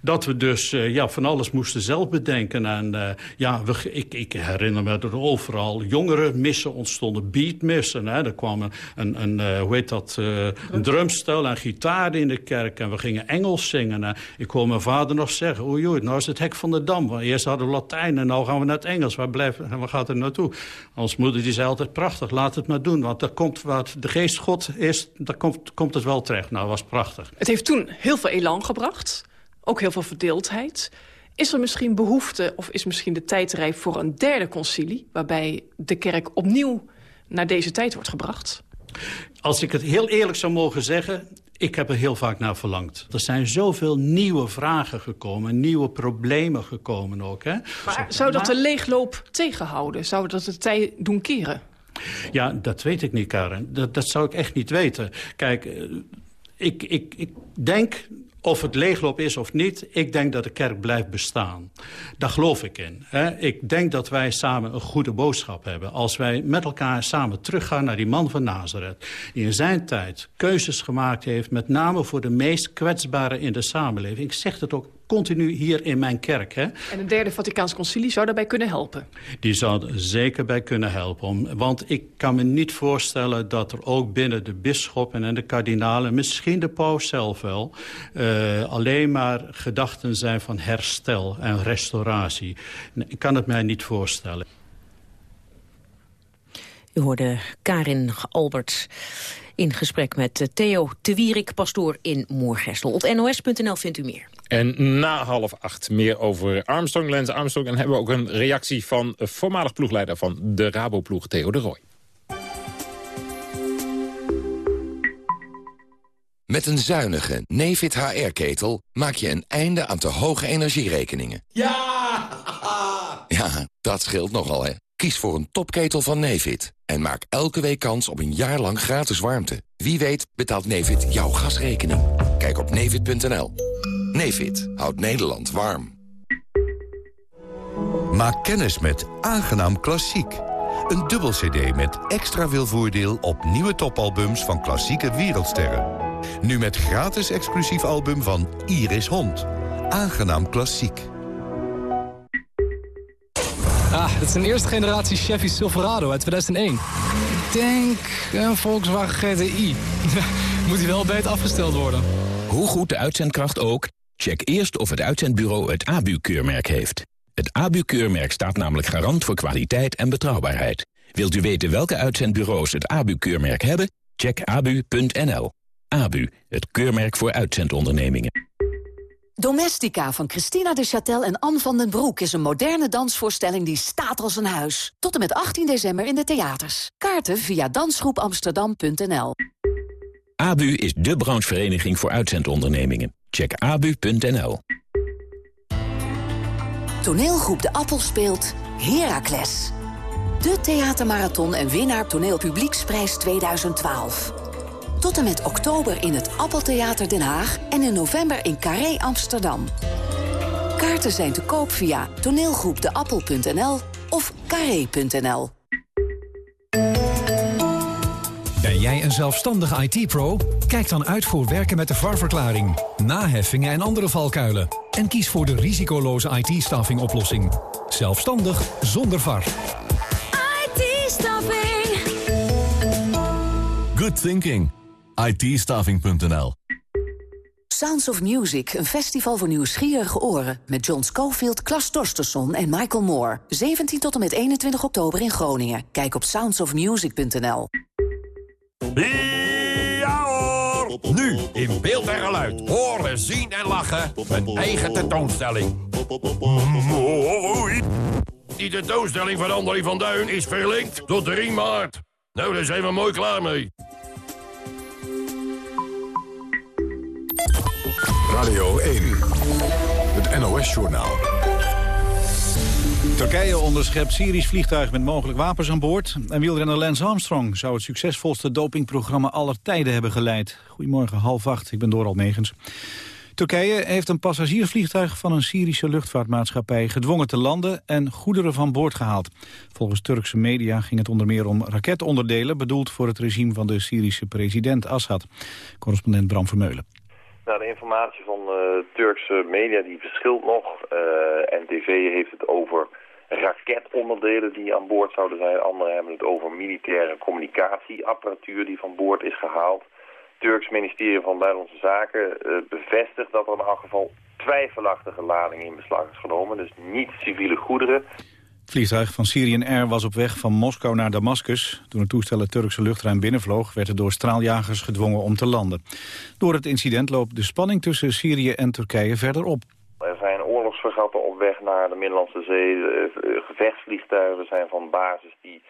dat we dus uh, ja, van alles moesten zelf bedenken. En uh, ja, we, ik, ik, herinner me dat er overal jongere missen ontstonden, beatmissen. Hè. Er kwam een, een, een uh, hoe heet dat, een drumstel en gitaar in de kerk. En we gingen Engels zingen. En ik hoor mijn vader nog zeggen, oei oei, nou is het hek van de Dam. Eerst hadden we Latijn en nu gaan we naar het Engels. Waar, blijven, waar gaat het naartoe? Ons moeder die zei altijd, prachtig, laat het maar doen. Want er komt wat de geest God is, dan komt, komt het wel terecht. Nou, was prachtig. Het heeft toen heel veel elan gebracht. Ook heel veel verdeeldheid. Is er misschien behoefte, of is misschien de tijd rijp voor een derde concilie... waarbij de kerk opnieuw naar deze tijd wordt gebracht? Als ik het heel eerlijk zou mogen zeggen... Ik heb er heel vaak naar verlangd. Er zijn zoveel nieuwe vragen gekomen, nieuwe problemen gekomen ook. Hè? Maar zou dat de leegloop tegenhouden? Zou dat de tijd doen keren? Ja, dat weet ik niet, Karen. Dat, dat zou ik echt niet weten. Kijk, ik, ik, ik denk of het leegloop is of niet, ik denk dat de kerk blijft bestaan. Daar geloof ik in. Hè. Ik denk dat wij samen een goede boodschap hebben. Als wij met elkaar samen teruggaan naar die man van Nazareth... die in zijn tijd keuzes gemaakt heeft... met name voor de meest kwetsbaren in de samenleving. Ik zeg het ook continu hier in mijn kerk. Hè. En een derde Vaticaans concilie zou daarbij kunnen helpen? Die zou er zeker bij kunnen helpen. Want ik kan me niet voorstellen dat er ook binnen de bisschoppen en de kardinalen... misschien de paus zelf wel... Uh, alleen maar gedachten zijn van herstel en restauratie. Ik kan het mij niet voorstellen. U hoorde Karin Albert in gesprek met Theo de Wierik, pastoor in Moergestel. Op nos.nl vindt u meer. En na half acht meer over Armstrong, Lance Armstrong. En hebben we ook een reactie van voormalig ploegleider van de Rabo-ploeg, Theo de Roy. Met een zuinige Nefit HR-ketel maak je een einde aan te hoge energierekeningen. Ja! [LAUGHS] Ja, dat scheelt nogal, hè. Kies voor een topketel van Nefit en maak elke week kans op een jaar lang gratis warmte. Wie weet betaalt Nefit jouw gasrekening. Kijk op nefit.nl. Nefit houdt Nederland warm. Maak kennis met Aangenaam Klassiek. Een dubbel cd met extra veel voordeel op nieuwe topalbums van klassieke wereldsterren. Nu met gratis exclusief album van Iris Hond. Aangenaam Klassiek. Ah, het is een eerste generatie Chevy Silverado uit 2001. Ik denk een Volkswagen GTI. [LAUGHS] Moet hij wel beter afgesteld worden. Hoe goed de uitzendkracht ook, check eerst of het uitzendbureau het ABU-keurmerk heeft. Het ABU-keurmerk staat namelijk garant voor kwaliteit en betrouwbaarheid. Wilt u weten welke uitzendbureaus het ABU-keurmerk hebben? Check abu.nl. ABU, het keurmerk voor uitzendondernemingen. Domestica van Christina de Châtel en Anne van den Broek... is een moderne dansvoorstelling die staat als een huis. Tot en met 18 december in de theaters. Kaarten via dansgroepamsterdam.nl. ABU is de branchevereniging voor uitzendondernemingen. Check abu.nl. Toneelgroep De Appel speelt Heracles. De theatermarathon en winnaar toneelpublieksprijs 2012. Tot en met oktober in het Appeltheater Den Haag... en in november in Carré Amsterdam. Kaarten zijn te koop via toneelgroepdeappel.nl of carré.nl. Ben jij een zelfstandige IT-pro? Kijk dan uit voor werken met de VAR-verklaring, naheffingen en andere valkuilen. En kies voor de risicoloze IT-staffing oplossing. Zelfstandig zonder VAR. IT-staffing. Good thinking. it Sounds of Music, een festival voor nieuwsgierige oren... met John Schofield, Klas Torstensson en Michael Moore. 17 tot en met 21 oktober in Groningen. Kijk op soundsofmusic.nl. Ja hoor! Nu in beeld en geluid. Horen, zien en lachen. Een eigen tentoonstelling. Die tentoonstelling van André van Duin is verlinkt tot 3 maart. Nou, daar zijn we mooi klaar mee. Radio 1, het NOS-journaal. Turkije onderschept Syrisch vliegtuig met mogelijk wapens aan boord. En wielrenner Lance Armstrong zou het succesvolste dopingprogramma aller tijden hebben geleid. Goedemorgen, half acht, ik ben Doral Megens. Turkije heeft een passagiersvliegtuig van een Syrische luchtvaartmaatschappij gedwongen te landen en goederen van boord gehaald. Volgens Turkse media ging het onder meer om raketonderdelen bedoeld voor het regime van de Syrische president Assad. Correspondent Bram Vermeulen. Nou, de informatie van uh, Turkse media die verschilt nog. Uh, NTV heeft het over raketonderdelen die aan boord zouden zijn. Anderen hebben het over militaire communicatieapparatuur die van boord is gehaald. Turks ministerie van Buitenlandse Zaken uh, bevestigt dat er in elk geval twijfelachtige ladingen in beslag is genomen. Dus niet civiele goederen. Het vliegtuig van Syrian Air was op weg van Moskou naar Damascus. Toen het toestel het Turkse luchtruim binnenvloog... werd het door straaljagers gedwongen om te landen. Door het incident loopt de spanning tussen Syrië en Turkije verder op. Er zijn oorlogsvergatten op weg naar de Middellandse Zee. Gevechtsvliegtuigen zijn van basis die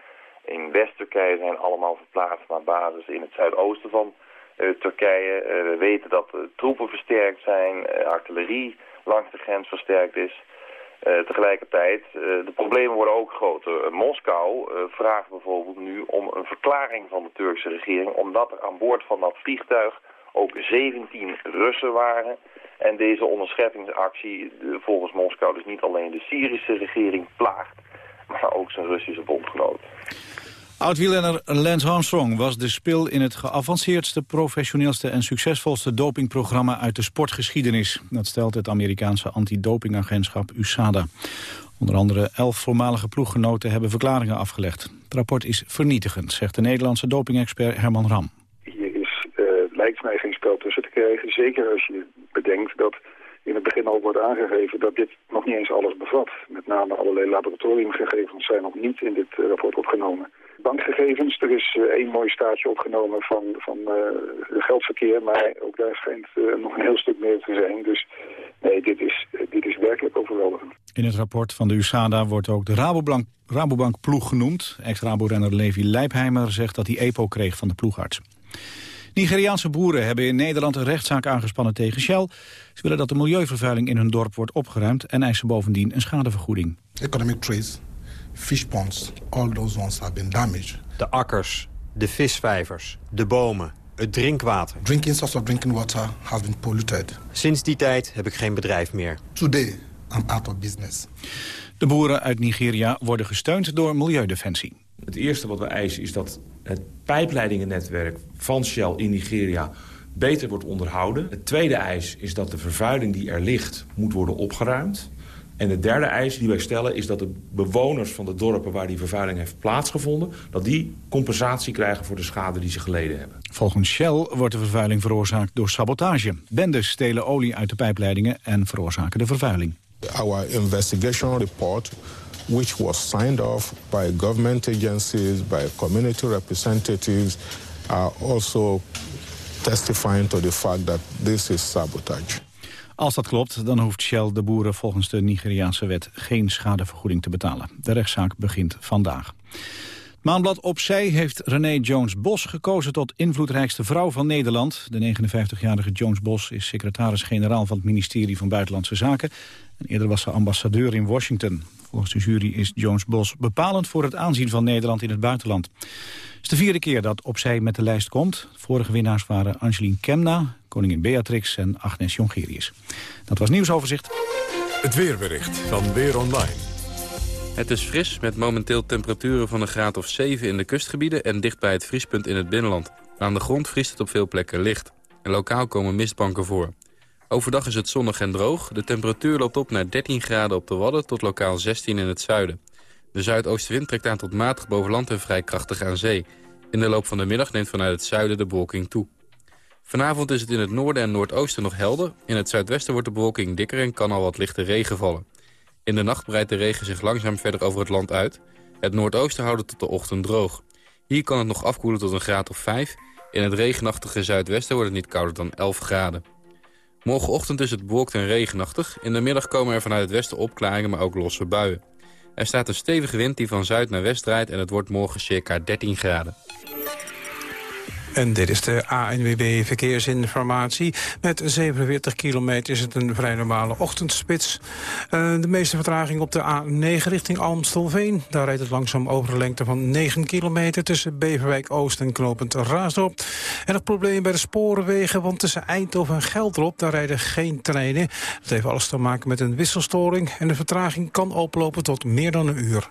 in West-Turkije zijn allemaal verplaatst... naar basis in het zuidoosten van uh, Turkije. Uh, we weten dat uh, troepen versterkt zijn, artillerie langs de grens versterkt is... Uh, tegelijkertijd, uh, de problemen worden ook groter. Moskou uh, vraagt bijvoorbeeld nu om een verklaring van de Turkse regering... omdat er aan boord van dat vliegtuig ook 17 Russen waren. En deze onderscheppingsactie volgens Moskou dus niet alleen de Syrische regering plaagt... maar ook zijn Russische bondgenoot. Oud-wielrenner Lance Armstrong was de spil in het geavanceerdste, professioneelste en succesvolste dopingprogramma uit de sportgeschiedenis. Dat stelt het Amerikaanse antidopingagentschap USADA. Onder andere elf voormalige ploeggenoten hebben verklaringen afgelegd. Het rapport is vernietigend, zegt de Nederlandse dopingexpert Herman Ram. Hier is, uh, lijkt mij geen spel tussen te krijgen. Zeker als je bedenkt dat in het begin al wordt aangegeven dat dit nog niet eens alles bevat. Met name allerlei laboratoriumgegevens zijn nog niet in dit uh, rapport opgenomen bankgegevens. Er is uh, één mooi staartje opgenomen van, van uh, geldverkeer, maar ook daar schijnt uh, nog een heel stuk meer te zijn. Dus Nee, dit is, dit is werkelijk overweldigend. In het rapport van de USADA wordt ook de Rabobank, Rabobank-ploeg genoemd. Ex-Rabo-renner Levi Leipheimer zegt dat hij EPO kreeg van de ploegarts. Nigeriaanse boeren hebben in Nederland een rechtszaak aangespannen tegen Shell. Ze willen dat de milieuvervuiling in hun dorp wordt opgeruimd... en eisen bovendien een schadevergoeding. Economic trace, fish ponds, all those ones have been damaged. De akkers, de visvijvers, de bomen, het drinkwater. Drinking source of drinking water has been polluted. Sinds die tijd heb ik geen bedrijf meer. Today, I'm out of business. De boeren uit Nigeria worden gesteund door Milieudefensie. Het eerste wat we eisen is dat het pijpleidingennetwerk van Shell in Nigeria beter wordt onderhouden. Het tweede eis is dat de vervuiling die er ligt moet worden opgeruimd. En de derde eis die wij stellen is dat de bewoners van de dorpen waar die vervuiling heeft plaatsgevonden... dat die compensatie krijgen voor de schade die ze geleden hebben. Volgens Shell wordt de vervuiling veroorzaakt door sabotage. Bendes stelen olie uit de pijpleidingen en veroorzaken de vervuiling. Our investigation report which was signed off by government agencies, by community representatives, are also testifying to the fact that this is sabotage. Als dat klopt, dan hoeft Shell de boeren volgens de Nigeriaanse wet geen schadevergoeding te betalen. De rechtszaak begint vandaag. Maanblad Opzij heeft René Jones-Bos gekozen tot invloedrijkste vrouw van Nederland. De 59-jarige Jones-Bos is secretaris-generaal van het ministerie van Buitenlandse Zaken. En eerder was ze ambassadeur in Washington. Volgens de jury is Jones-Bos bepalend voor het aanzien van Nederland in het buitenland. Het is de vierde keer dat Opzij met de lijst komt. Vorige winnaars waren Angeline Kemna, koningin Beatrix en Agnes Jongerius. Dat was nieuwsoverzicht. Het weerbericht van Weer Online. Het is fris met momenteel temperaturen van een graad of 7 in de kustgebieden... en dicht bij het vriespunt in het binnenland. Aan de grond vriest het op veel plekken licht. En lokaal komen mistbanken voor. Overdag is het zonnig en droog. De temperatuur loopt op naar 13 graden op de Wadden tot lokaal 16 in het zuiden. De zuidoostenwind trekt aan tot matig boven land en vrij krachtig aan zee. In de loop van de middag neemt vanuit het zuiden de bewolking toe. Vanavond is het in het noorden en noordoosten nog helder. In het zuidwesten wordt de bewolking dikker en kan al wat lichte regen vallen. In de nacht breidt de regen zich langzaam verder over het land uit. Het noordoosten houdt het tot de ochtend droog. Hier kan het nog afkoelen tot een graad of 5. In het regenachtige zuidwesten wordt het niet kouder dan 11 graden. Morgenochtend is het bewolkt en regenachtig. In de middag komen er vanuit het westen opklaringen, maar ook losse buien. Er staat een stevige wind die van zuid naar west draait... en het wordt morgen circa 13 graden. En dit is de ANWB Verkeersinformatie. Met 47 kilometer is het een vrij normale ochtendspits. Uh, de meeste vertraging op de A9 richting Almstelveen. Daar rijdt het langzaam over een lengte van 9 kilometer... tussen Beverwijk Oost en Knopend Raasdorp. En het probleem bij de sporenwegen, want tussen Eindhoven en Geldrop... daar rijden geen treinen. Dat heeft alles te maken met een wisselstoring... en de vertraging kan oplopen tot meer dan een uur.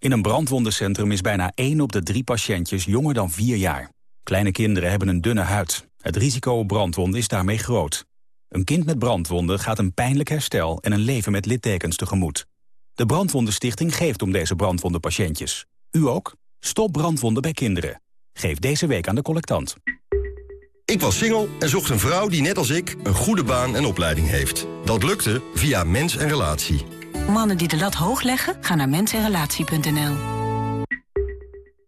In een brandwondencentrum is bijna 1 op de drie patiëntjes jonger dan 4 jaar. Kleine kinderen hebben een dunne huid. Het risico op brandwonden is daarmee groot. Een kind met brandwonden gaat een pijnlijk herstel en een leven met littekens tegemoet. De Brandwondenstichting geeft om deze brandwondenpatiëntjes. U ook? Stop brandwonden bij kinderen. Geef deze week aan de collectant. Ik was single en zocht een vrouw die net als ik een goede baan en opleiding heeft. Dat lukte via Mens en Relatie. Mannen die de lat hoog leggen, gaan naar mensenrelatie.nl.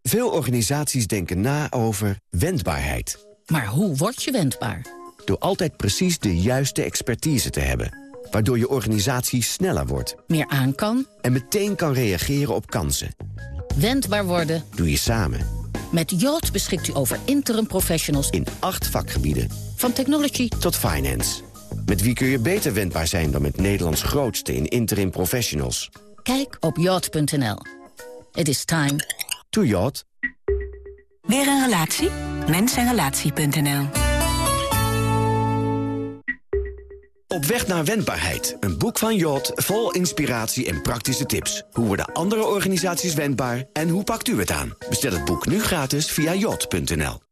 Veel organisaties denken na over wendbaarheid. Maar hoe word je wendbaar? Door altijd precies de juiste expertise te hebben. Waardoor je organisatie sneller wordt. Meer aan kan. En meteen kan reageren op kansen. Wendbaar worden. Doe je samen. Met Yacht beschikt u over interim professionals. In acht vakgebieden. Van technology tot finance. Met wie kun je beter wendbaar zijn dan met Nederlands grootste in interim professionals? Kijk op yacht.nl. It is time to yacht. Weer een relatie? Mensenrelatie.nl Op weg naar wendbaarheid. Een boek van Yacht vol inspiratie en praktische tips. Hoe worden andere organisaties wendbaar en hoe pakt u het aan? Bestel het boek nu gratis via yacht.nl.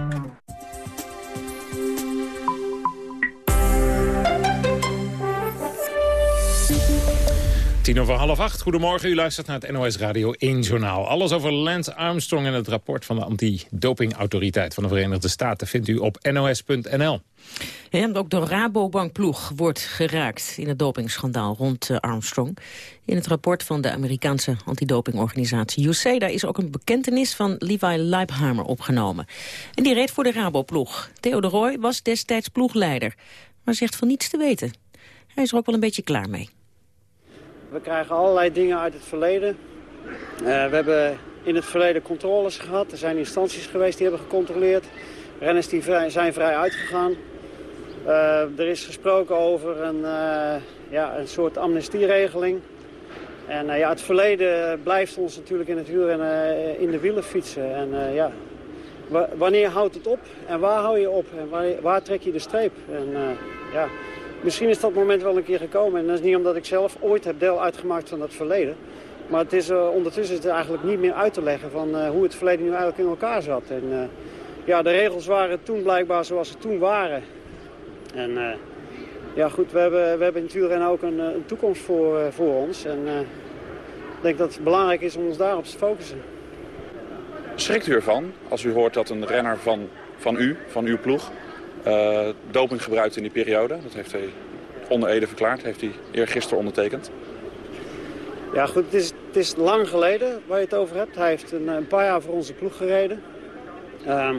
Tien over half acht. Goedemorgen, u luistert naar het NOS Radio 1 Journaal. Alles over Lance Armstrong en het rapport van de antidopingautoriteit van de Verenigde Staten vindt u op nos.nl. En ook de Rabobank-ploeg wordt geraakt in het dopingschandaal rond eh, Armstrong. In het rapport van de Amerikaanse antidopingorganisatie USADA is ook een bekentenis van Levi Leipheimer opgenomen. En die reed voor de Raboploeg. Theo de Roy was destijds ploegleider, maar zegt van niets te weten. Hij is er ook wel een beetje klaar mee. We krijgen allerlei dingen uit het verleden. Uh, we hebben in het verleden controles gehad. Er zijn instanties geweest die hebben gecontroleerd. Renners die vrij, zijn vrij uitgegaan. Uh, er is gesproken over een, uh, ja, een soort amnestieregeling. En ja, het verleden blijft ons natuurlijk in het wielrennen in de wielen fietsen. En ja, wanneer houdt het op en waar hou je op en waar, waar trek je de streep? En ja, Misschien is dat moment wel een keer gekomen. En dat is niet omdat ik zelf ooit heb deel uitgemaakt van dat verleden. Maar het is, uh, ondertussen is het eigenlijk niet meer uit te leggen van uh, hoe het verleden nu eigenlijk in elkaar zat. En uh, ja, de regels waren toen blijkbaar zoals ze toen waren. En ja goed, we hebben, we hebben in ook een, toekomst voor, voor ons. En ik denk dat het belangrijk is om ons daarop te focussen. Schrikt u ervan als u hoort dat een renner van, van u, van uw ploeg, doping gebruikt in die periode. Dat heeft hij onder Ede verklaard. heeft hij eergisteren ondertekend. Ja goed, het is, het is lang geleden waar je het over hebt. Hij heeft een, een paar jaar voor onze ploeg gereden. Uh,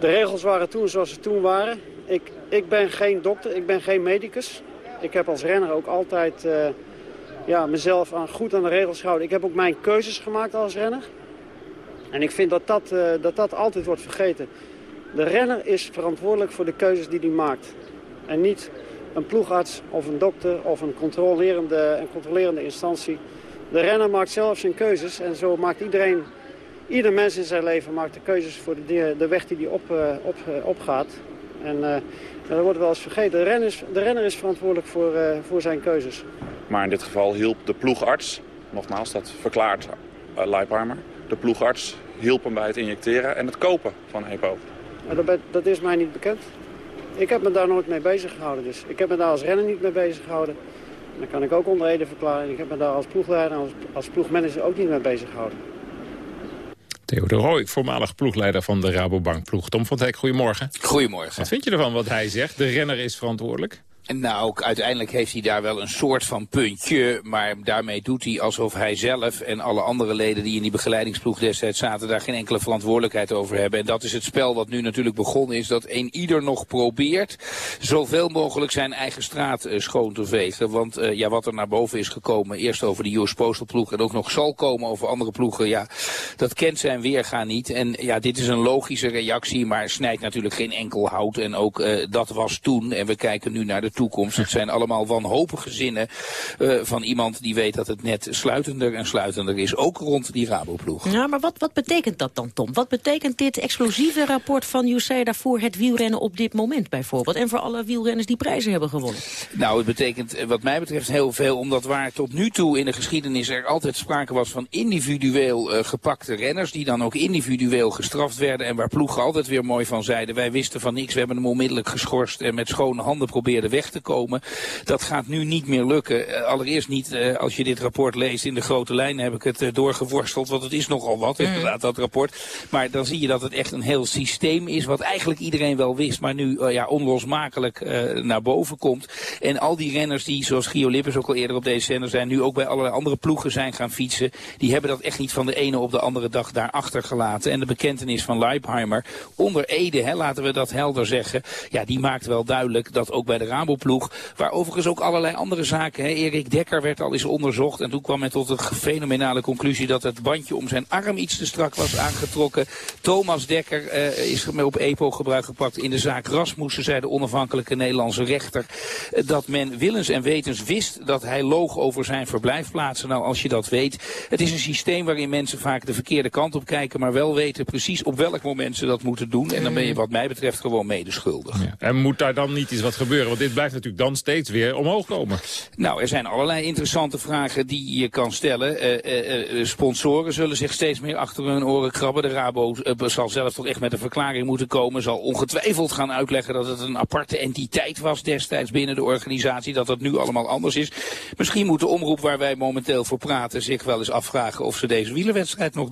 de regels waren toen zoals ze toen waren. Ik, ik ben geen dokter, ik ben geen medicus. Ik heb als renner ook altijd uh, ja, mezelf aan, goed aan de regels gehouden. Ik heb ook mijn keuzes gemaakt als renner. En ik vind dat dat, uh, dat, dat altijd wordt vergeten. De renner is verantwoordelijk voor de keuzes die hij maakt. En niet een ploegarts of een dokter of een controlerende, een controlerende instantie. De renner maakt zelf zijn keuzes en zo maakt iedereen, ieder mens in zijn leven maakt de keuzes voor de, de weg die hij op, op, uh, opgaat. En uh, dat wordt wel eens vergeten. De renner is, de renner is verantwoordelijk voor, voor zijn keuzes. Maar in dit geval hielp de ploegarts, nogmaals dat verklaart uh, de ploegarts hielp hem bij het injecteren en het kopen van EPO. Dat, dat, is mij niet bekend. Ik heb me daar nooit mee bezig gehouden. Dus ik heb me daar als renner niet mee bezig gehouden. Dan kan ik ook onder Ede verklaren. Ik heb me daar als ploegleider en als, als ploegmanager ook niet mee bezig gehouden. Theo de Rooij, voormalig ploegleider van de Rabobank ploeg. Tom van Hek, goedemorgen. Goedemorgen. Wat vind je ervan wat hij zegt? De renner is verantwoordelijk? Nou, ook uiteindelijk heeft hij daar wel een soort van puntje. Maar daarmee doet hij alsof hij zelf en alle andere leden die in die begeleidingsploeg destijds zaten... daar geen enkele verantwoordelijkheid over hebben. En dat is het spel wat nu natuurlijk begonnen is. Dat een ieder nog probeert zoveel mogelijk zijn eigen straat uh, schoon te vegen. Want uh, ja, wat er naar boven is gekomen, eerst over de US Postal ploeg... en ook nog zal komen over andere ploegen, ja, dat kent zijn weerga niet. En ja, dit is een logische reactie, maar snijdt natuurlijk geen enkel hout. En ook uh, dat was toen. En we kijken nu naar de toekomst. Het zijn allemaal wanhopige zinnen uh, van iemand die weet dat het net sluitender en sluitender is. Ook rond die Raboploeg. Ja, maar wat, wat betekent dat dan, Tom? Wat betekent dit explosieve rapport van UCEDA voor het wielrennen op dit moment bijvoorbeeld? En voor alle wielrenners die prijzen hebben gewonnen? Nou, het betekent eh, wat mij betreft heel veel. Omdat waar tot nu toe in de geschiedenis er altijd sprake was van individueel uh, gepakte renners. Die dan ook individueel gestraft werden. En waar ploegen altijd weer mooi van zeiden. Wij wisten van niks, we hebben hem onmiddellijk geschorst. En met schone handen probeerden weg te komen. Dat gaat nu niet meer lukken. Uh, allereerst niet, uh, als je dit rapport leest, in de grote lijnen heb ik het uh, doorgeworsteld. Want het is nogal wat, mm. inderdaad, dat rapport. Maar dan zie je dat het echt een heel systeem is, wat eigenlijk iedereen wel wist. Maar nu ja, onlosmakelijk naar boven komt. En al die renners die, zoals Gio Lippers ook al eerder op deze zender zijn, nu ook bij allerlei andere ploegen zijn gaan fietsen. Die hebben dat echt niet van de ene op de andere dag daar achtergelaten. En de bekentenis van Leipheimer onder Ede, hè, laten we dat helder zeggen. Ja, die maakt wel duidelijk dat ook bij de Rabo Raboploeg. Waar overigens ook allerlei andere zaken. Hè. Erik Dekker werd al eens onderzocht. En toen kwam men tot een fenomenale conclusie dat het bandje om zijn arm iets te strak was aangetrokken. Thomas Dekker uh, is op EPO gebruik gepakt in de zaak Rasmussen, zei de onafhankelijke Nederlandse rechter. Uh, dat men willens en wetens wist dat hij loog over zijn verblijfplaatsen. Nou, als je dat weet. Het is een systeem waarin mensen vaak de verkeerde kant op kijken, maar wel weten precies op welk moment ze dat moeten doen. En dan ben je wat mij betreft gewoon medeschuldig. Ja. En moet daar dan niet iets wat gebeuren? Want dit blijft natuurlijk dan steeds weer omhoog komen. Nou, er zijn allerlei interessante vragen die je kan stellen. Uh, uh, sponsoren zullen zich steeds meer achter hun oren krabben. De Rabo zal zelf toch echt met een verklaring moeten komen. Zal ongetwijfeld gaan uitleggen dat het een aparte entiteit was destijds binnen de organisatie. Dat dat nu allemaal anders is. Misschien moet de omroep waar wij momenteel voor praten zich wel eens afvragen of ze deze wielerwedstrijd nog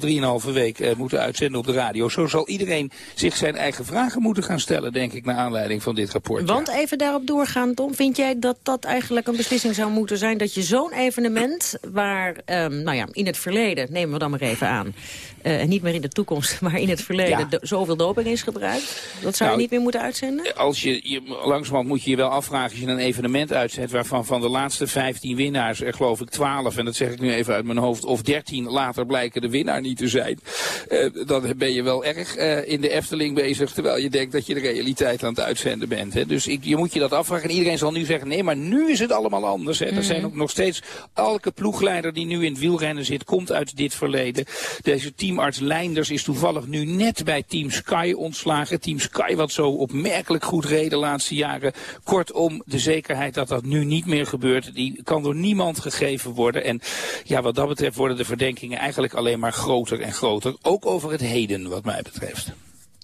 3,5 week moeten uitzenden op de radio. Zo zal iedereen zich zijn eigen vragen moeten gaan stellen, denk ik, naar aanleiding van dit rapport. Want even daarop doorgaan, Tom, vind jij dat dat eigenlijk een beslissing zou moeten zijn... dat je zo'n evenement, waar um, nou ja, in het verleden, nemen we dan maar even aan... Uh, niet meer in de toekomst, [LAUGHS] maar in het verleden ja. zoveel doping is gebruikt. Dat zou nou, je niet meer moeten uitzenden? Als je, je, langzamerhand moet je je wel afvragen als je een evenement uitzet... waarvan van de laatste 15 winnaars er geloof ik 12, en dat zeg ik nu even uit mijn hoofd... of 13 later blijken de winnaar niet te zijn. Uh, dan ben je wel erg uh, in de Efteling bezig... terwijl je denkt dat je de realiteit aan het uitzenden bent. Hè. Dus ik, je moet je dat afvragen. En iedereen zal nu zeggen, nee, maar nu is het allemaal anders. Hè. Mm. Er zijn ook nog steeds... Elke ploegleider die nu in het wielrennen zit, komt uit dit verleden. Deze team teamarts Leinders is toevallig nu net bij Team Sky ontslagen. Team Sky wat zo opmerkelijk goed reed de laatste jaren. Kortom, de zekerheid dat dat nu niet meer gebeurt, die kan door niemand gegeven worden. En ja, wat dat betreft worden de verdenkingen eigenlijk alleen maar groter en groter. Ook over het heden, wat mij betreft.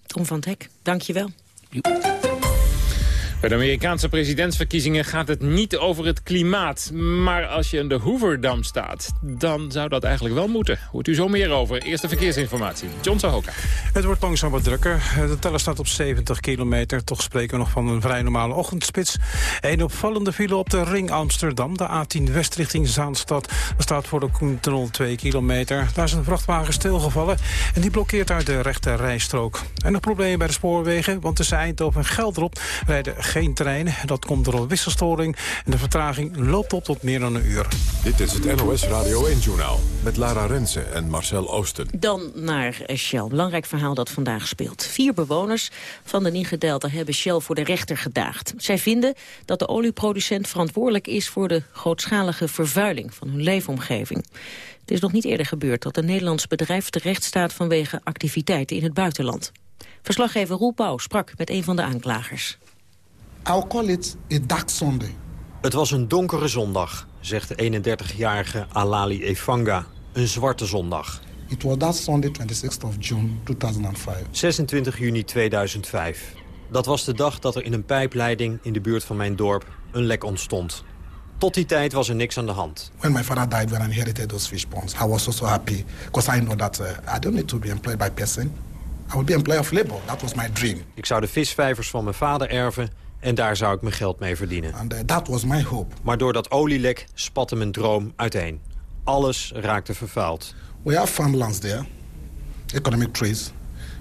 Tom van Hek, dank je wel. Bij de Amerikaanse presidentsverkiezingen gaat het niet over het klimaat. Maar als je in de Hooverdam staat, dan zou dat eigenlijk wel moeten. Hoort u zo meer over. Eerste verkeersinformatie. John Sahoka. Het wordt langzaam wat drukker. De teller staat op 70 kilometer. Toch spreken we nog van een vrij normale ochtendspits. Een opvallende file op de Ring Amsterdam. De A10 West richting Zaanstad. Dat staat voor de Koentunnel 2 kilometer. Daar is een vrachtwagen stilgevallen. En die blokkeert uit de rechte rijstrook. En nog problemen bij de spoorwegen. Want tussen Eindhoven en Gelderop rijden geen treinen. Dat komt door een wisselstoring en de vertraging loopt op tot meer dan een uur. Dit is het NOS Radio 1-journaal met Lara Rensen en Marcel Oosten. Dan naar Shell. Belangrijk verhaal dat vandaag speelt. Vier bewoners van de Niger-delta hebben Shell voor de rechter gedaagd. Zij vinden dat de olieproducent verantwoordelijk is... voor de grootschalige vervuiling van hun leefomgeving. Het is nog niet eerder gebeurd dat een Nederlands bedrijf terecht staat... vanwege activiteiten in het buitenland. Verslaggever Roel Pauw sprak met een van de aanklagers. I'll call it a dark Sunday. Het was een donkere zondag, zegt de 31-jarige Alali Efanga. Een zwarte zondag. It was that Sunday, 26th of June 2005. 26 juni 2005. Dat was de dag dat er in een pijpleiding in de buurt van mijn dorp een lek ontstond. Tot die tijd was er niks aan de hand. When my father died, when I inherited those fish ponds, I was so, so happy. Because I know that uh, I don't need to be employed by person. I would be employee of labor. That was my dream. Ik zou de visvijvers van mijn vader erven en daar zou ik mijn geld mee verdienen. And uh, that was my hope. Maar door dat olielek spatte mijn droom uiteen. Alles raakte vervuild. We have farmlands there. Economic trees,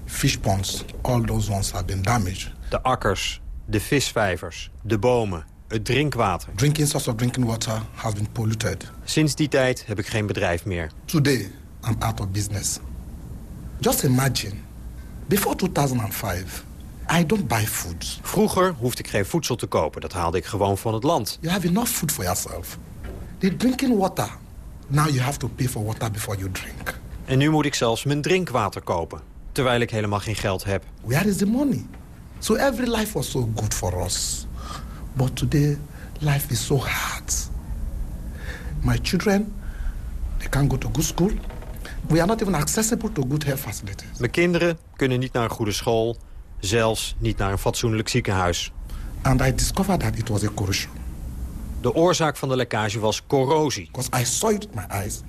fish ponds, all those ones have been damaged. De akkers, de visvijvers, de bomen, het drinkwater. Drinking source of drinking water has been polluted. Sinds die tijd heb ik geen bedrijf meer. Today, I'm out of business. Just imagine, before 2005... I don't buy food. Vroeger hoefde ik geen voedsel te kopen. Dat haalde ik gewoon van het land. You have enough food for yourself. The drinking water. Now you have to pay for water before you drink. En nu moet ik zelfs mijn drinkwater kopen. Terwijl ik helemaal geen geld heb. Where is the money? So every life was so good for us. But today, life is so hard. My children, they can't go to good school. We are not even accessible to good health facilities. Mijn kinderen kunnen niet naar een goede school zelfs niet naar een fatsoenlijk ziekenhuis. And I discovered that it was a corrosion. De oorzaak van de lekkage was corrosie. Because I saw it with my eyes.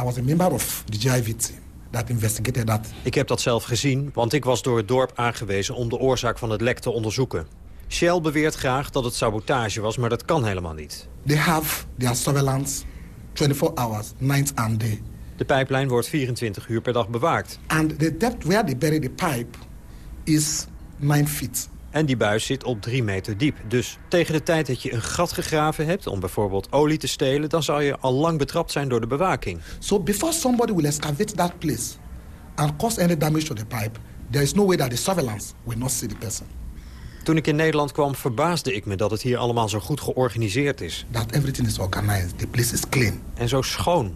I was a member of the GIV team that investigated that. Ik heb dat zelf gezien, want ik was door het dorp aangewezen om de oorzaak van het lek te onderzoeken. Shell beweert graag dat het sabotage was, maar dat kan helemaal niet. They have their surveillance 24 hours, night and day. De pijplijn wordt 24 uur per dag bewaakt. And the depth where they bury the pipe is 9 feet En die buis zit op drie meter diep. Dus tegen de tijd dat je een gat gegraven hebt om bijvoorbeeld olie te stelen... dan zou je al lang betrapt zijn door de bewaking. So before somebody will excavate that place and cause any damage to the pipe... there is no way that the surveillance will not see the person. Toen ik in Nederland kwam verbaasde ik me dat het hier allemaal zo goed georganiseerd is. That everything is organized, the place is clean. En zo schoon.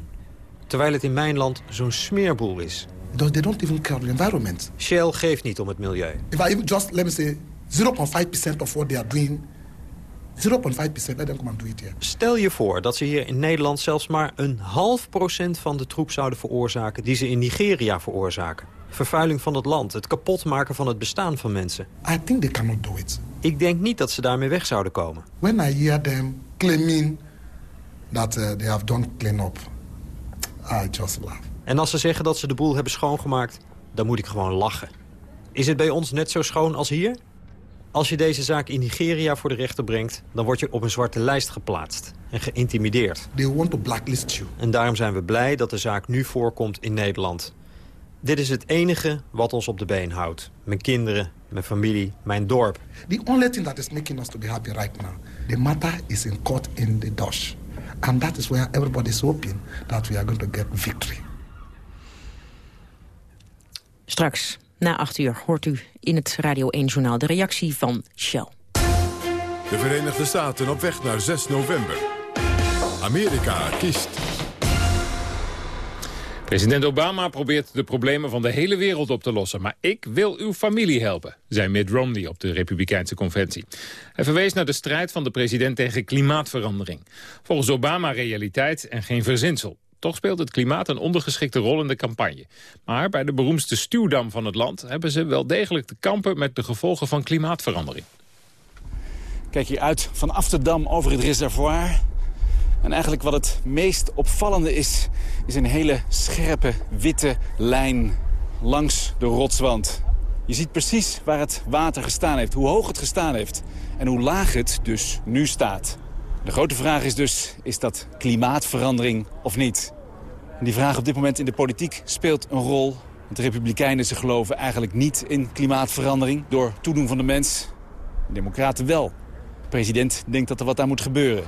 Terwijl het in mijn land zo'n smeerboel is. They don't even care the environment. Shell geeft niet om het milieu. If I just, let me say, 0.5% of what they are doing 0.5% let them come and do it here. Stel je voor dat ze hier in Nederland zelfs maar een half procent van de troep zouden veroorzaken... die ze in Nigeria veroorzaken. Vervuiling van het land, het kapotmaken van het bestaan van mensen. I think they cannot do it. Ik denk niet dat ze daarmee weg zouden komen. When I hear them claiming that uh, they have done clean up, I just laugh. En als ze zeggen dat ze de boel hebben schoongemaakt, dan moet ik gewoon lachen. Is het bij ons net zo schoon als hier? Als je deze zaak in Nigeria voor de rechter brengt... dan word je op een zwarte lijst geplaatst en geïntimideerd. They want to blacklist you. En daarom zijn we blij dat de zaak nu voorkomt in Nederland. Dit is het enige wat ons op de been houdt. Mijn kinderen, mijn familie, mijn dorp. The only thing that is making us to be happy right now... the matter is in court in the Dutch. And that is where everybody is hoping that we are going to get victory. Straks, na acht uur, hoort u in het Radio 1-journaal de reactie van Shell. De Verenigde Staten op weg naar 6 november. Amerika kiest. President Obama probeert de problemen van de hele wereld op te lossen. Maar ik wil uw familie helpen, zei Mitt Romney op de Republikeinse conventie. Hij verwees naar de strijd van de president tegen klimaatverandering. Volgens Obama realiteit en geen verzinsel. Toch speelt het klimaat een ondergeschikte rol in de campagne. Maar bij de beroemdste stuwdam van het land... hebben ze wel degelijk te kampen met de gevolgen van klimaatverandering. Kijk hier uit de dam over het reservoir. En eigenlijk wat het meest opvallende is... is een hele scherpe witte lijn langs de rotswand. Je ziet precies waar het water gestaan heeft, hoe hoog het gestaan heeft... en hoe laag het dus nu staat. De grote vraag is dus, is dat klimaatverandering of niet? Die vraag op dit moment in de politiek speelt een rol. De republikeinen ze geloven eigenlijk niet in klimaatverandering... door toedoen van de mens. De democraten wel. De president denkt dat er wat aan moet gebeuren.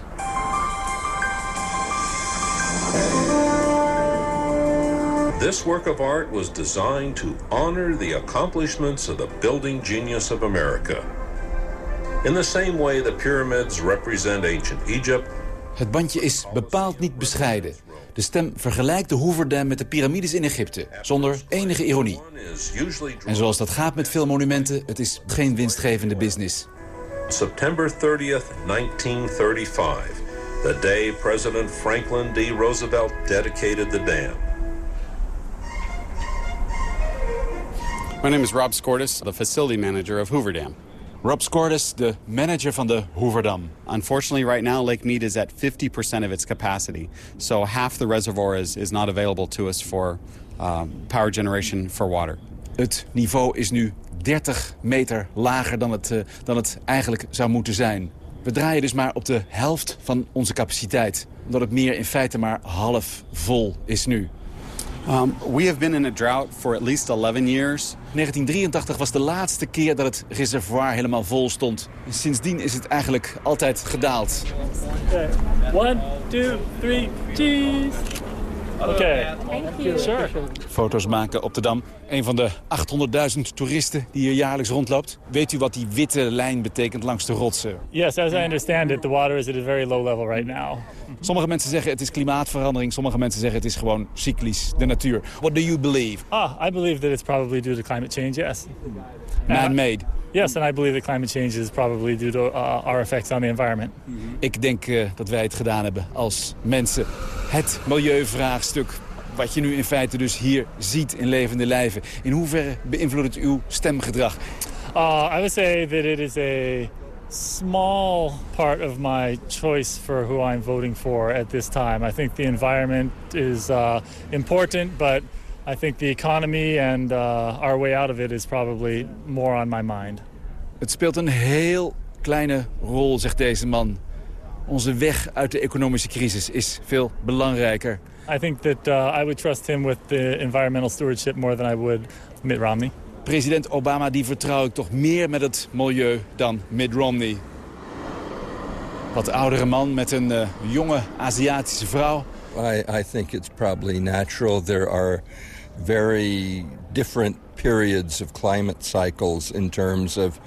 This work of art was designed to honor the accomplishments of the building genius of America. In the same way the pyramids represent ancient Egypt. Het bandje is bepaald niet bescheiden. De stem vergelijkt de Hoover Dam met de piramides in Egypte, zonder enige ironie. En zoals dat gaat met veel monumenten, het is geen winstgevende business. September 30th, 1935, the day President Franklin D. Roosevelt dedicated the dam. My name is Rob Scortis, the facility manager of Hoover Dam. Rob Scortis, de manager van de Hooverdam. Unfortunately, right now, Lake Mead is at 50% of its capacity. So half the reservoir is, is not available to us for um, power generation for water. Het niveau is nu 30 meter lager dan het, uh, dan het eigenlijk zou moeten zijn. We draaien dus maar op de helft van onze capaciteit. Omdat het meer in feite maar half vol is nu. Um, we have been in a drought for at least 11 years. 1983 was de laatste keer dat het reservoir helemaal vol stond. Sindsdien is het eigenlijk altijd gedaald. Okay. One, two, three, cheese. Oké, okay. Sure. Foto's maken op de Dam. Een van de 800.000 toeristen die hier jaarlijks rondloopt. Weet u wat die witte lijn betekent langs de rotsen? Yes, as I understand it, the water is at a very low level right now. Sommige mensen zeggen het is klimaatverandering. Sommige mensen zeggen het is gewoon cyclisch, de natuur. What do you believe? Ah, I believe that it's probably due to climate change, yes. Man-made? Yes, and I believe that climate change is probably due to uh, our effects on the environment. Ik denk uh, dat wij het gedaan hebben als mensen. Het milieuvraagstuk wat je nu in feite dus hier ziet in levende lijven. In hoeverre beïnvloedt het uw stemgedrag? Uh, I would say that it is a small part of my choice for who I'm voting for at this time. I think the environment is uh, important, but I think the economy and uh, our way out of it is probably more on my mind. Het speelt een heel kleine rol, zegt deze man. Onze weg uit de economische crisis is veel belangrijker. I think that uh, I would trust him with the environmental stewardship more than I would Mitt Romney. president Obama die vertrouw ik toch meer met het milieu dan Mitt Romney. Wat oudere man met een uh, jonge Aziatische vrouw. I, I think it's probably natural. There are very different periods of climate cycles in terms of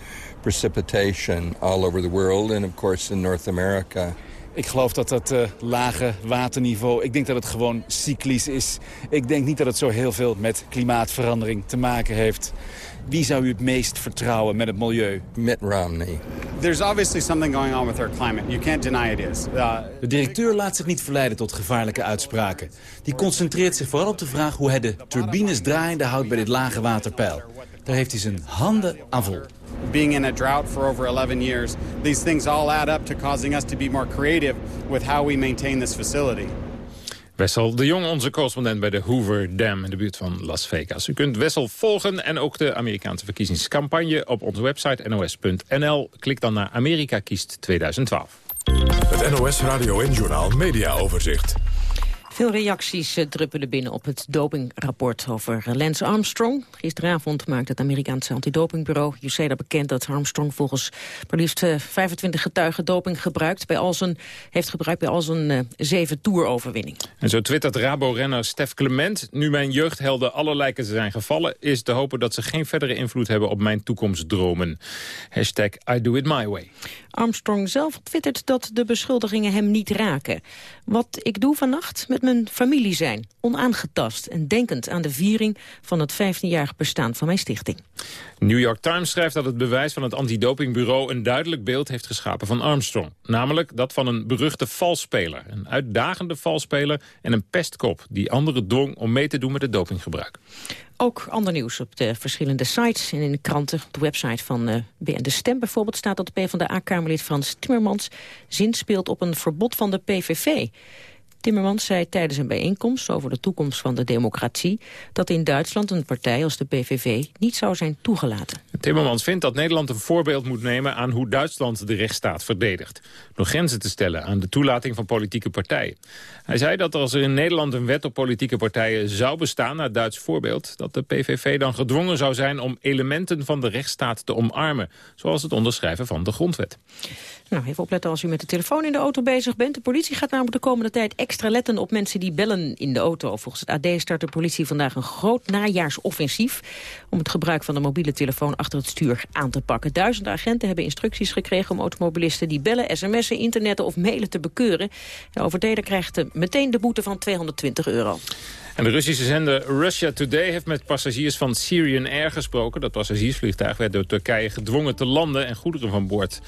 precipitation all over the world and of course in North America. Ik geloof dat dat uh, lage waterniveau, ik denk dat het gewoon cyclisch is. Ik denk niet dat het zo heel veel met klimaatverandering te maken heeft. Wie zou u het meest vertrouwen met het milieu? Mitt Romney. There's obviously something going on with our climate. You can't deny it is. Uh, de directeur laat zich niet verleiden tot gevaarlijke uitspraken. Die concentreert zich vooral op de vraag hoe hij de turbines draaiende houdt bij dit lage waterpeil. Daar heeft hij zijn handen aan vol. Being in a drought for over 11 years, these things all add up to causing us to be more creative with how we maintain this facility. Wessel de Jong, onze correspondent bij de Hoover Dam in de buurt van Las Vegas. U kunt Wessel volgen en ook de Amerikaanse verkiezingscampagne op onze website nos.nl. Klik dan naar Amerika kiest 2012. Het NOS Radio en Journaal Media Overzicht. Veel reacties uh, druppelen binnen op het dopingrapport over uh, Lance Armstrong. Gisteravond maakte het Amerikaanse antidopingbureau USADA bekend dat Armstrong volgens maar liefst uh, 25 getuigen doping gebruikt bij al zijn, heeft gebruikt bij al zijn zeven toeroverwinningen. En zo twittert Rabo-renner Stef Clement. Nu mijn jeugdhelden alle lijken te zijn gevallen, is te hopen dat ze geen verdere invloed hebben op mijn toekomstdromen. Hashtag I do it my way. Armstrong zelf twittert dat de beschuldigingen hem niet raken. Wat ik doe vannacht met mijn familie zijn, onaangetast en denkend aan de viering van het 15-jarig bestaan van mijn stichting. New York Times schrijft dat het bewijs van het antidopingbureau een duidelijk beeld heeft geschapen van Armstrong. Namelijk dat van een beruchte valspeler, een uitdagende valspeler en een pestkop die anderen dwong om mee te doen met het dopinggebruik. Ook ander nieuws op de verschillende sites en in de kranten. Op de website van uh, BN De Stem bijvoorbeeld staat dat de PvdA-kamerlid Frans Timmermans zinspeelt op een verbod van de PVV. Timmermans zei tijdens een bijeenkomst over de toekomst van de democratie... dat in Duitsland een partij als de PVV niet zou zijn toegelaten. Timmermans vindt dat Nederland een voorbeeld moet nemen... aan hoe Duitsland de rechtsstaat verdedigt. Door grenzen te stellen aan de toelating van politieke partijen. Hij zei dat als er in Nederland een wet op politieke partijen zou bestaan... naar Duits voorbeeld, dat de PVV dan gedwongen zou zijn... om elementen van de rechtsstaat te omarmen. Zoals het onderschrijven van de grondwet. Nou, even opletten als u met de telefoon in de auto bezig bent. De politie gaat namelijk de komende tijd extra letten op mensen die bellen in de auto. Volgens het AD start de politie vandaag een groot najaarsoffensief... om het gebruik van de mobiele telefoon achter het stuur aan te pakken. Duizenden agenten hebben instructies gekregen om automobilisten die bellen, sms'en, internetten of mailen te bekeuren. De overtreder krijgt meteen de boete van 220 euro. En de Russische zender Russia Today heeft met passagiers van Syrian Air gesproken. Dat passagiersvliegtuig werd door Turkije gedwongen te landen en goederen van boord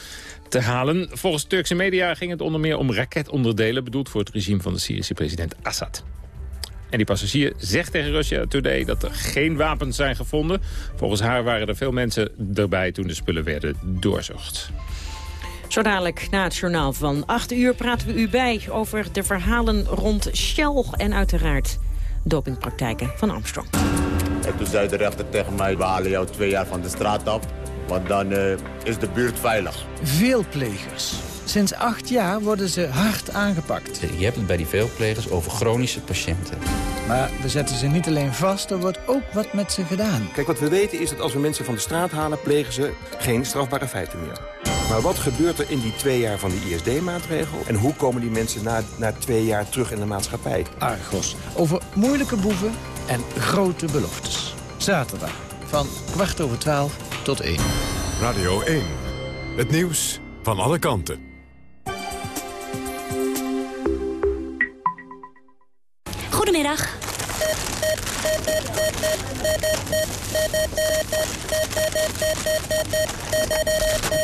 te halen. Volgens Turkse media ging het onder meer om raketonderdelen... bedoeld voor het regime van de Syrische president Assad. En die passagier zegt tegen Russia Today dat er geen wapens zijn gevonden. Volgens haar waren er veel mensen erbij toen de spullen werden doorzocht. Zo dadelijk na het journaal van 8 uur praten we u bij over de verhalen rond Shell en uiteraard dopingpraktijken van Armstrong. En toen zei de rechter tegen mij, we halen jou twee jaar van de straat af. Want dan uh, is de buurt veilig. Veelplegers. Sinds acht jaar worden ze hard aangepakt. Je hebt het bij die veelplegers over chronische patiënten. Maar we zetten ze niet alleen vast, er wordt ook wat met ze gedaan. Kijk, wat we weten is dat als we mensen van de straat halen... plegen ze geen strafbare feiten meer. Maar wat gebeurt er in die twee jaar van die ISD-maatregel? En hoe komen die mensen na, na twee jaar terug in de maatschappij? Argos. Over moeilijke boeven en grote beloftes. Zaterdag van kwart over twaalf tot één. Radio 1. Het nieuws van alle kanten. Goedemiddag.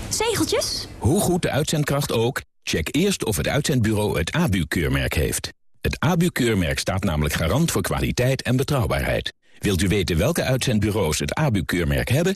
Zegeltjes? Hoe goed de uitzendkracht ook, check eerst of het uitzendbureau het ABU-keurmerk heeft. Het ABU-keurmerk staat namelijk garant voor kwaliteit en betrouwbaarheid. Wilt u weten welke uitzendbureaus het ABU-keurmerk hebben?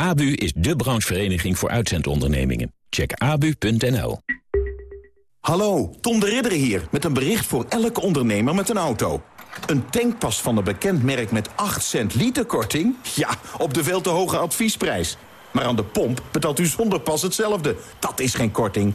ABU is de branchevereniging voor uitzendondernemingen. Check abu.nl. Hallo, Tom de Ridder hier met een bericht voor elke ondernemer met een auto. Een tankpas van een bekend merk met 8 cent liter korting? Ja, op de veel te hoge adviesprijs. Maar aan de pomp betaalt u zonder pas hetzelfde. Dat is geen korting.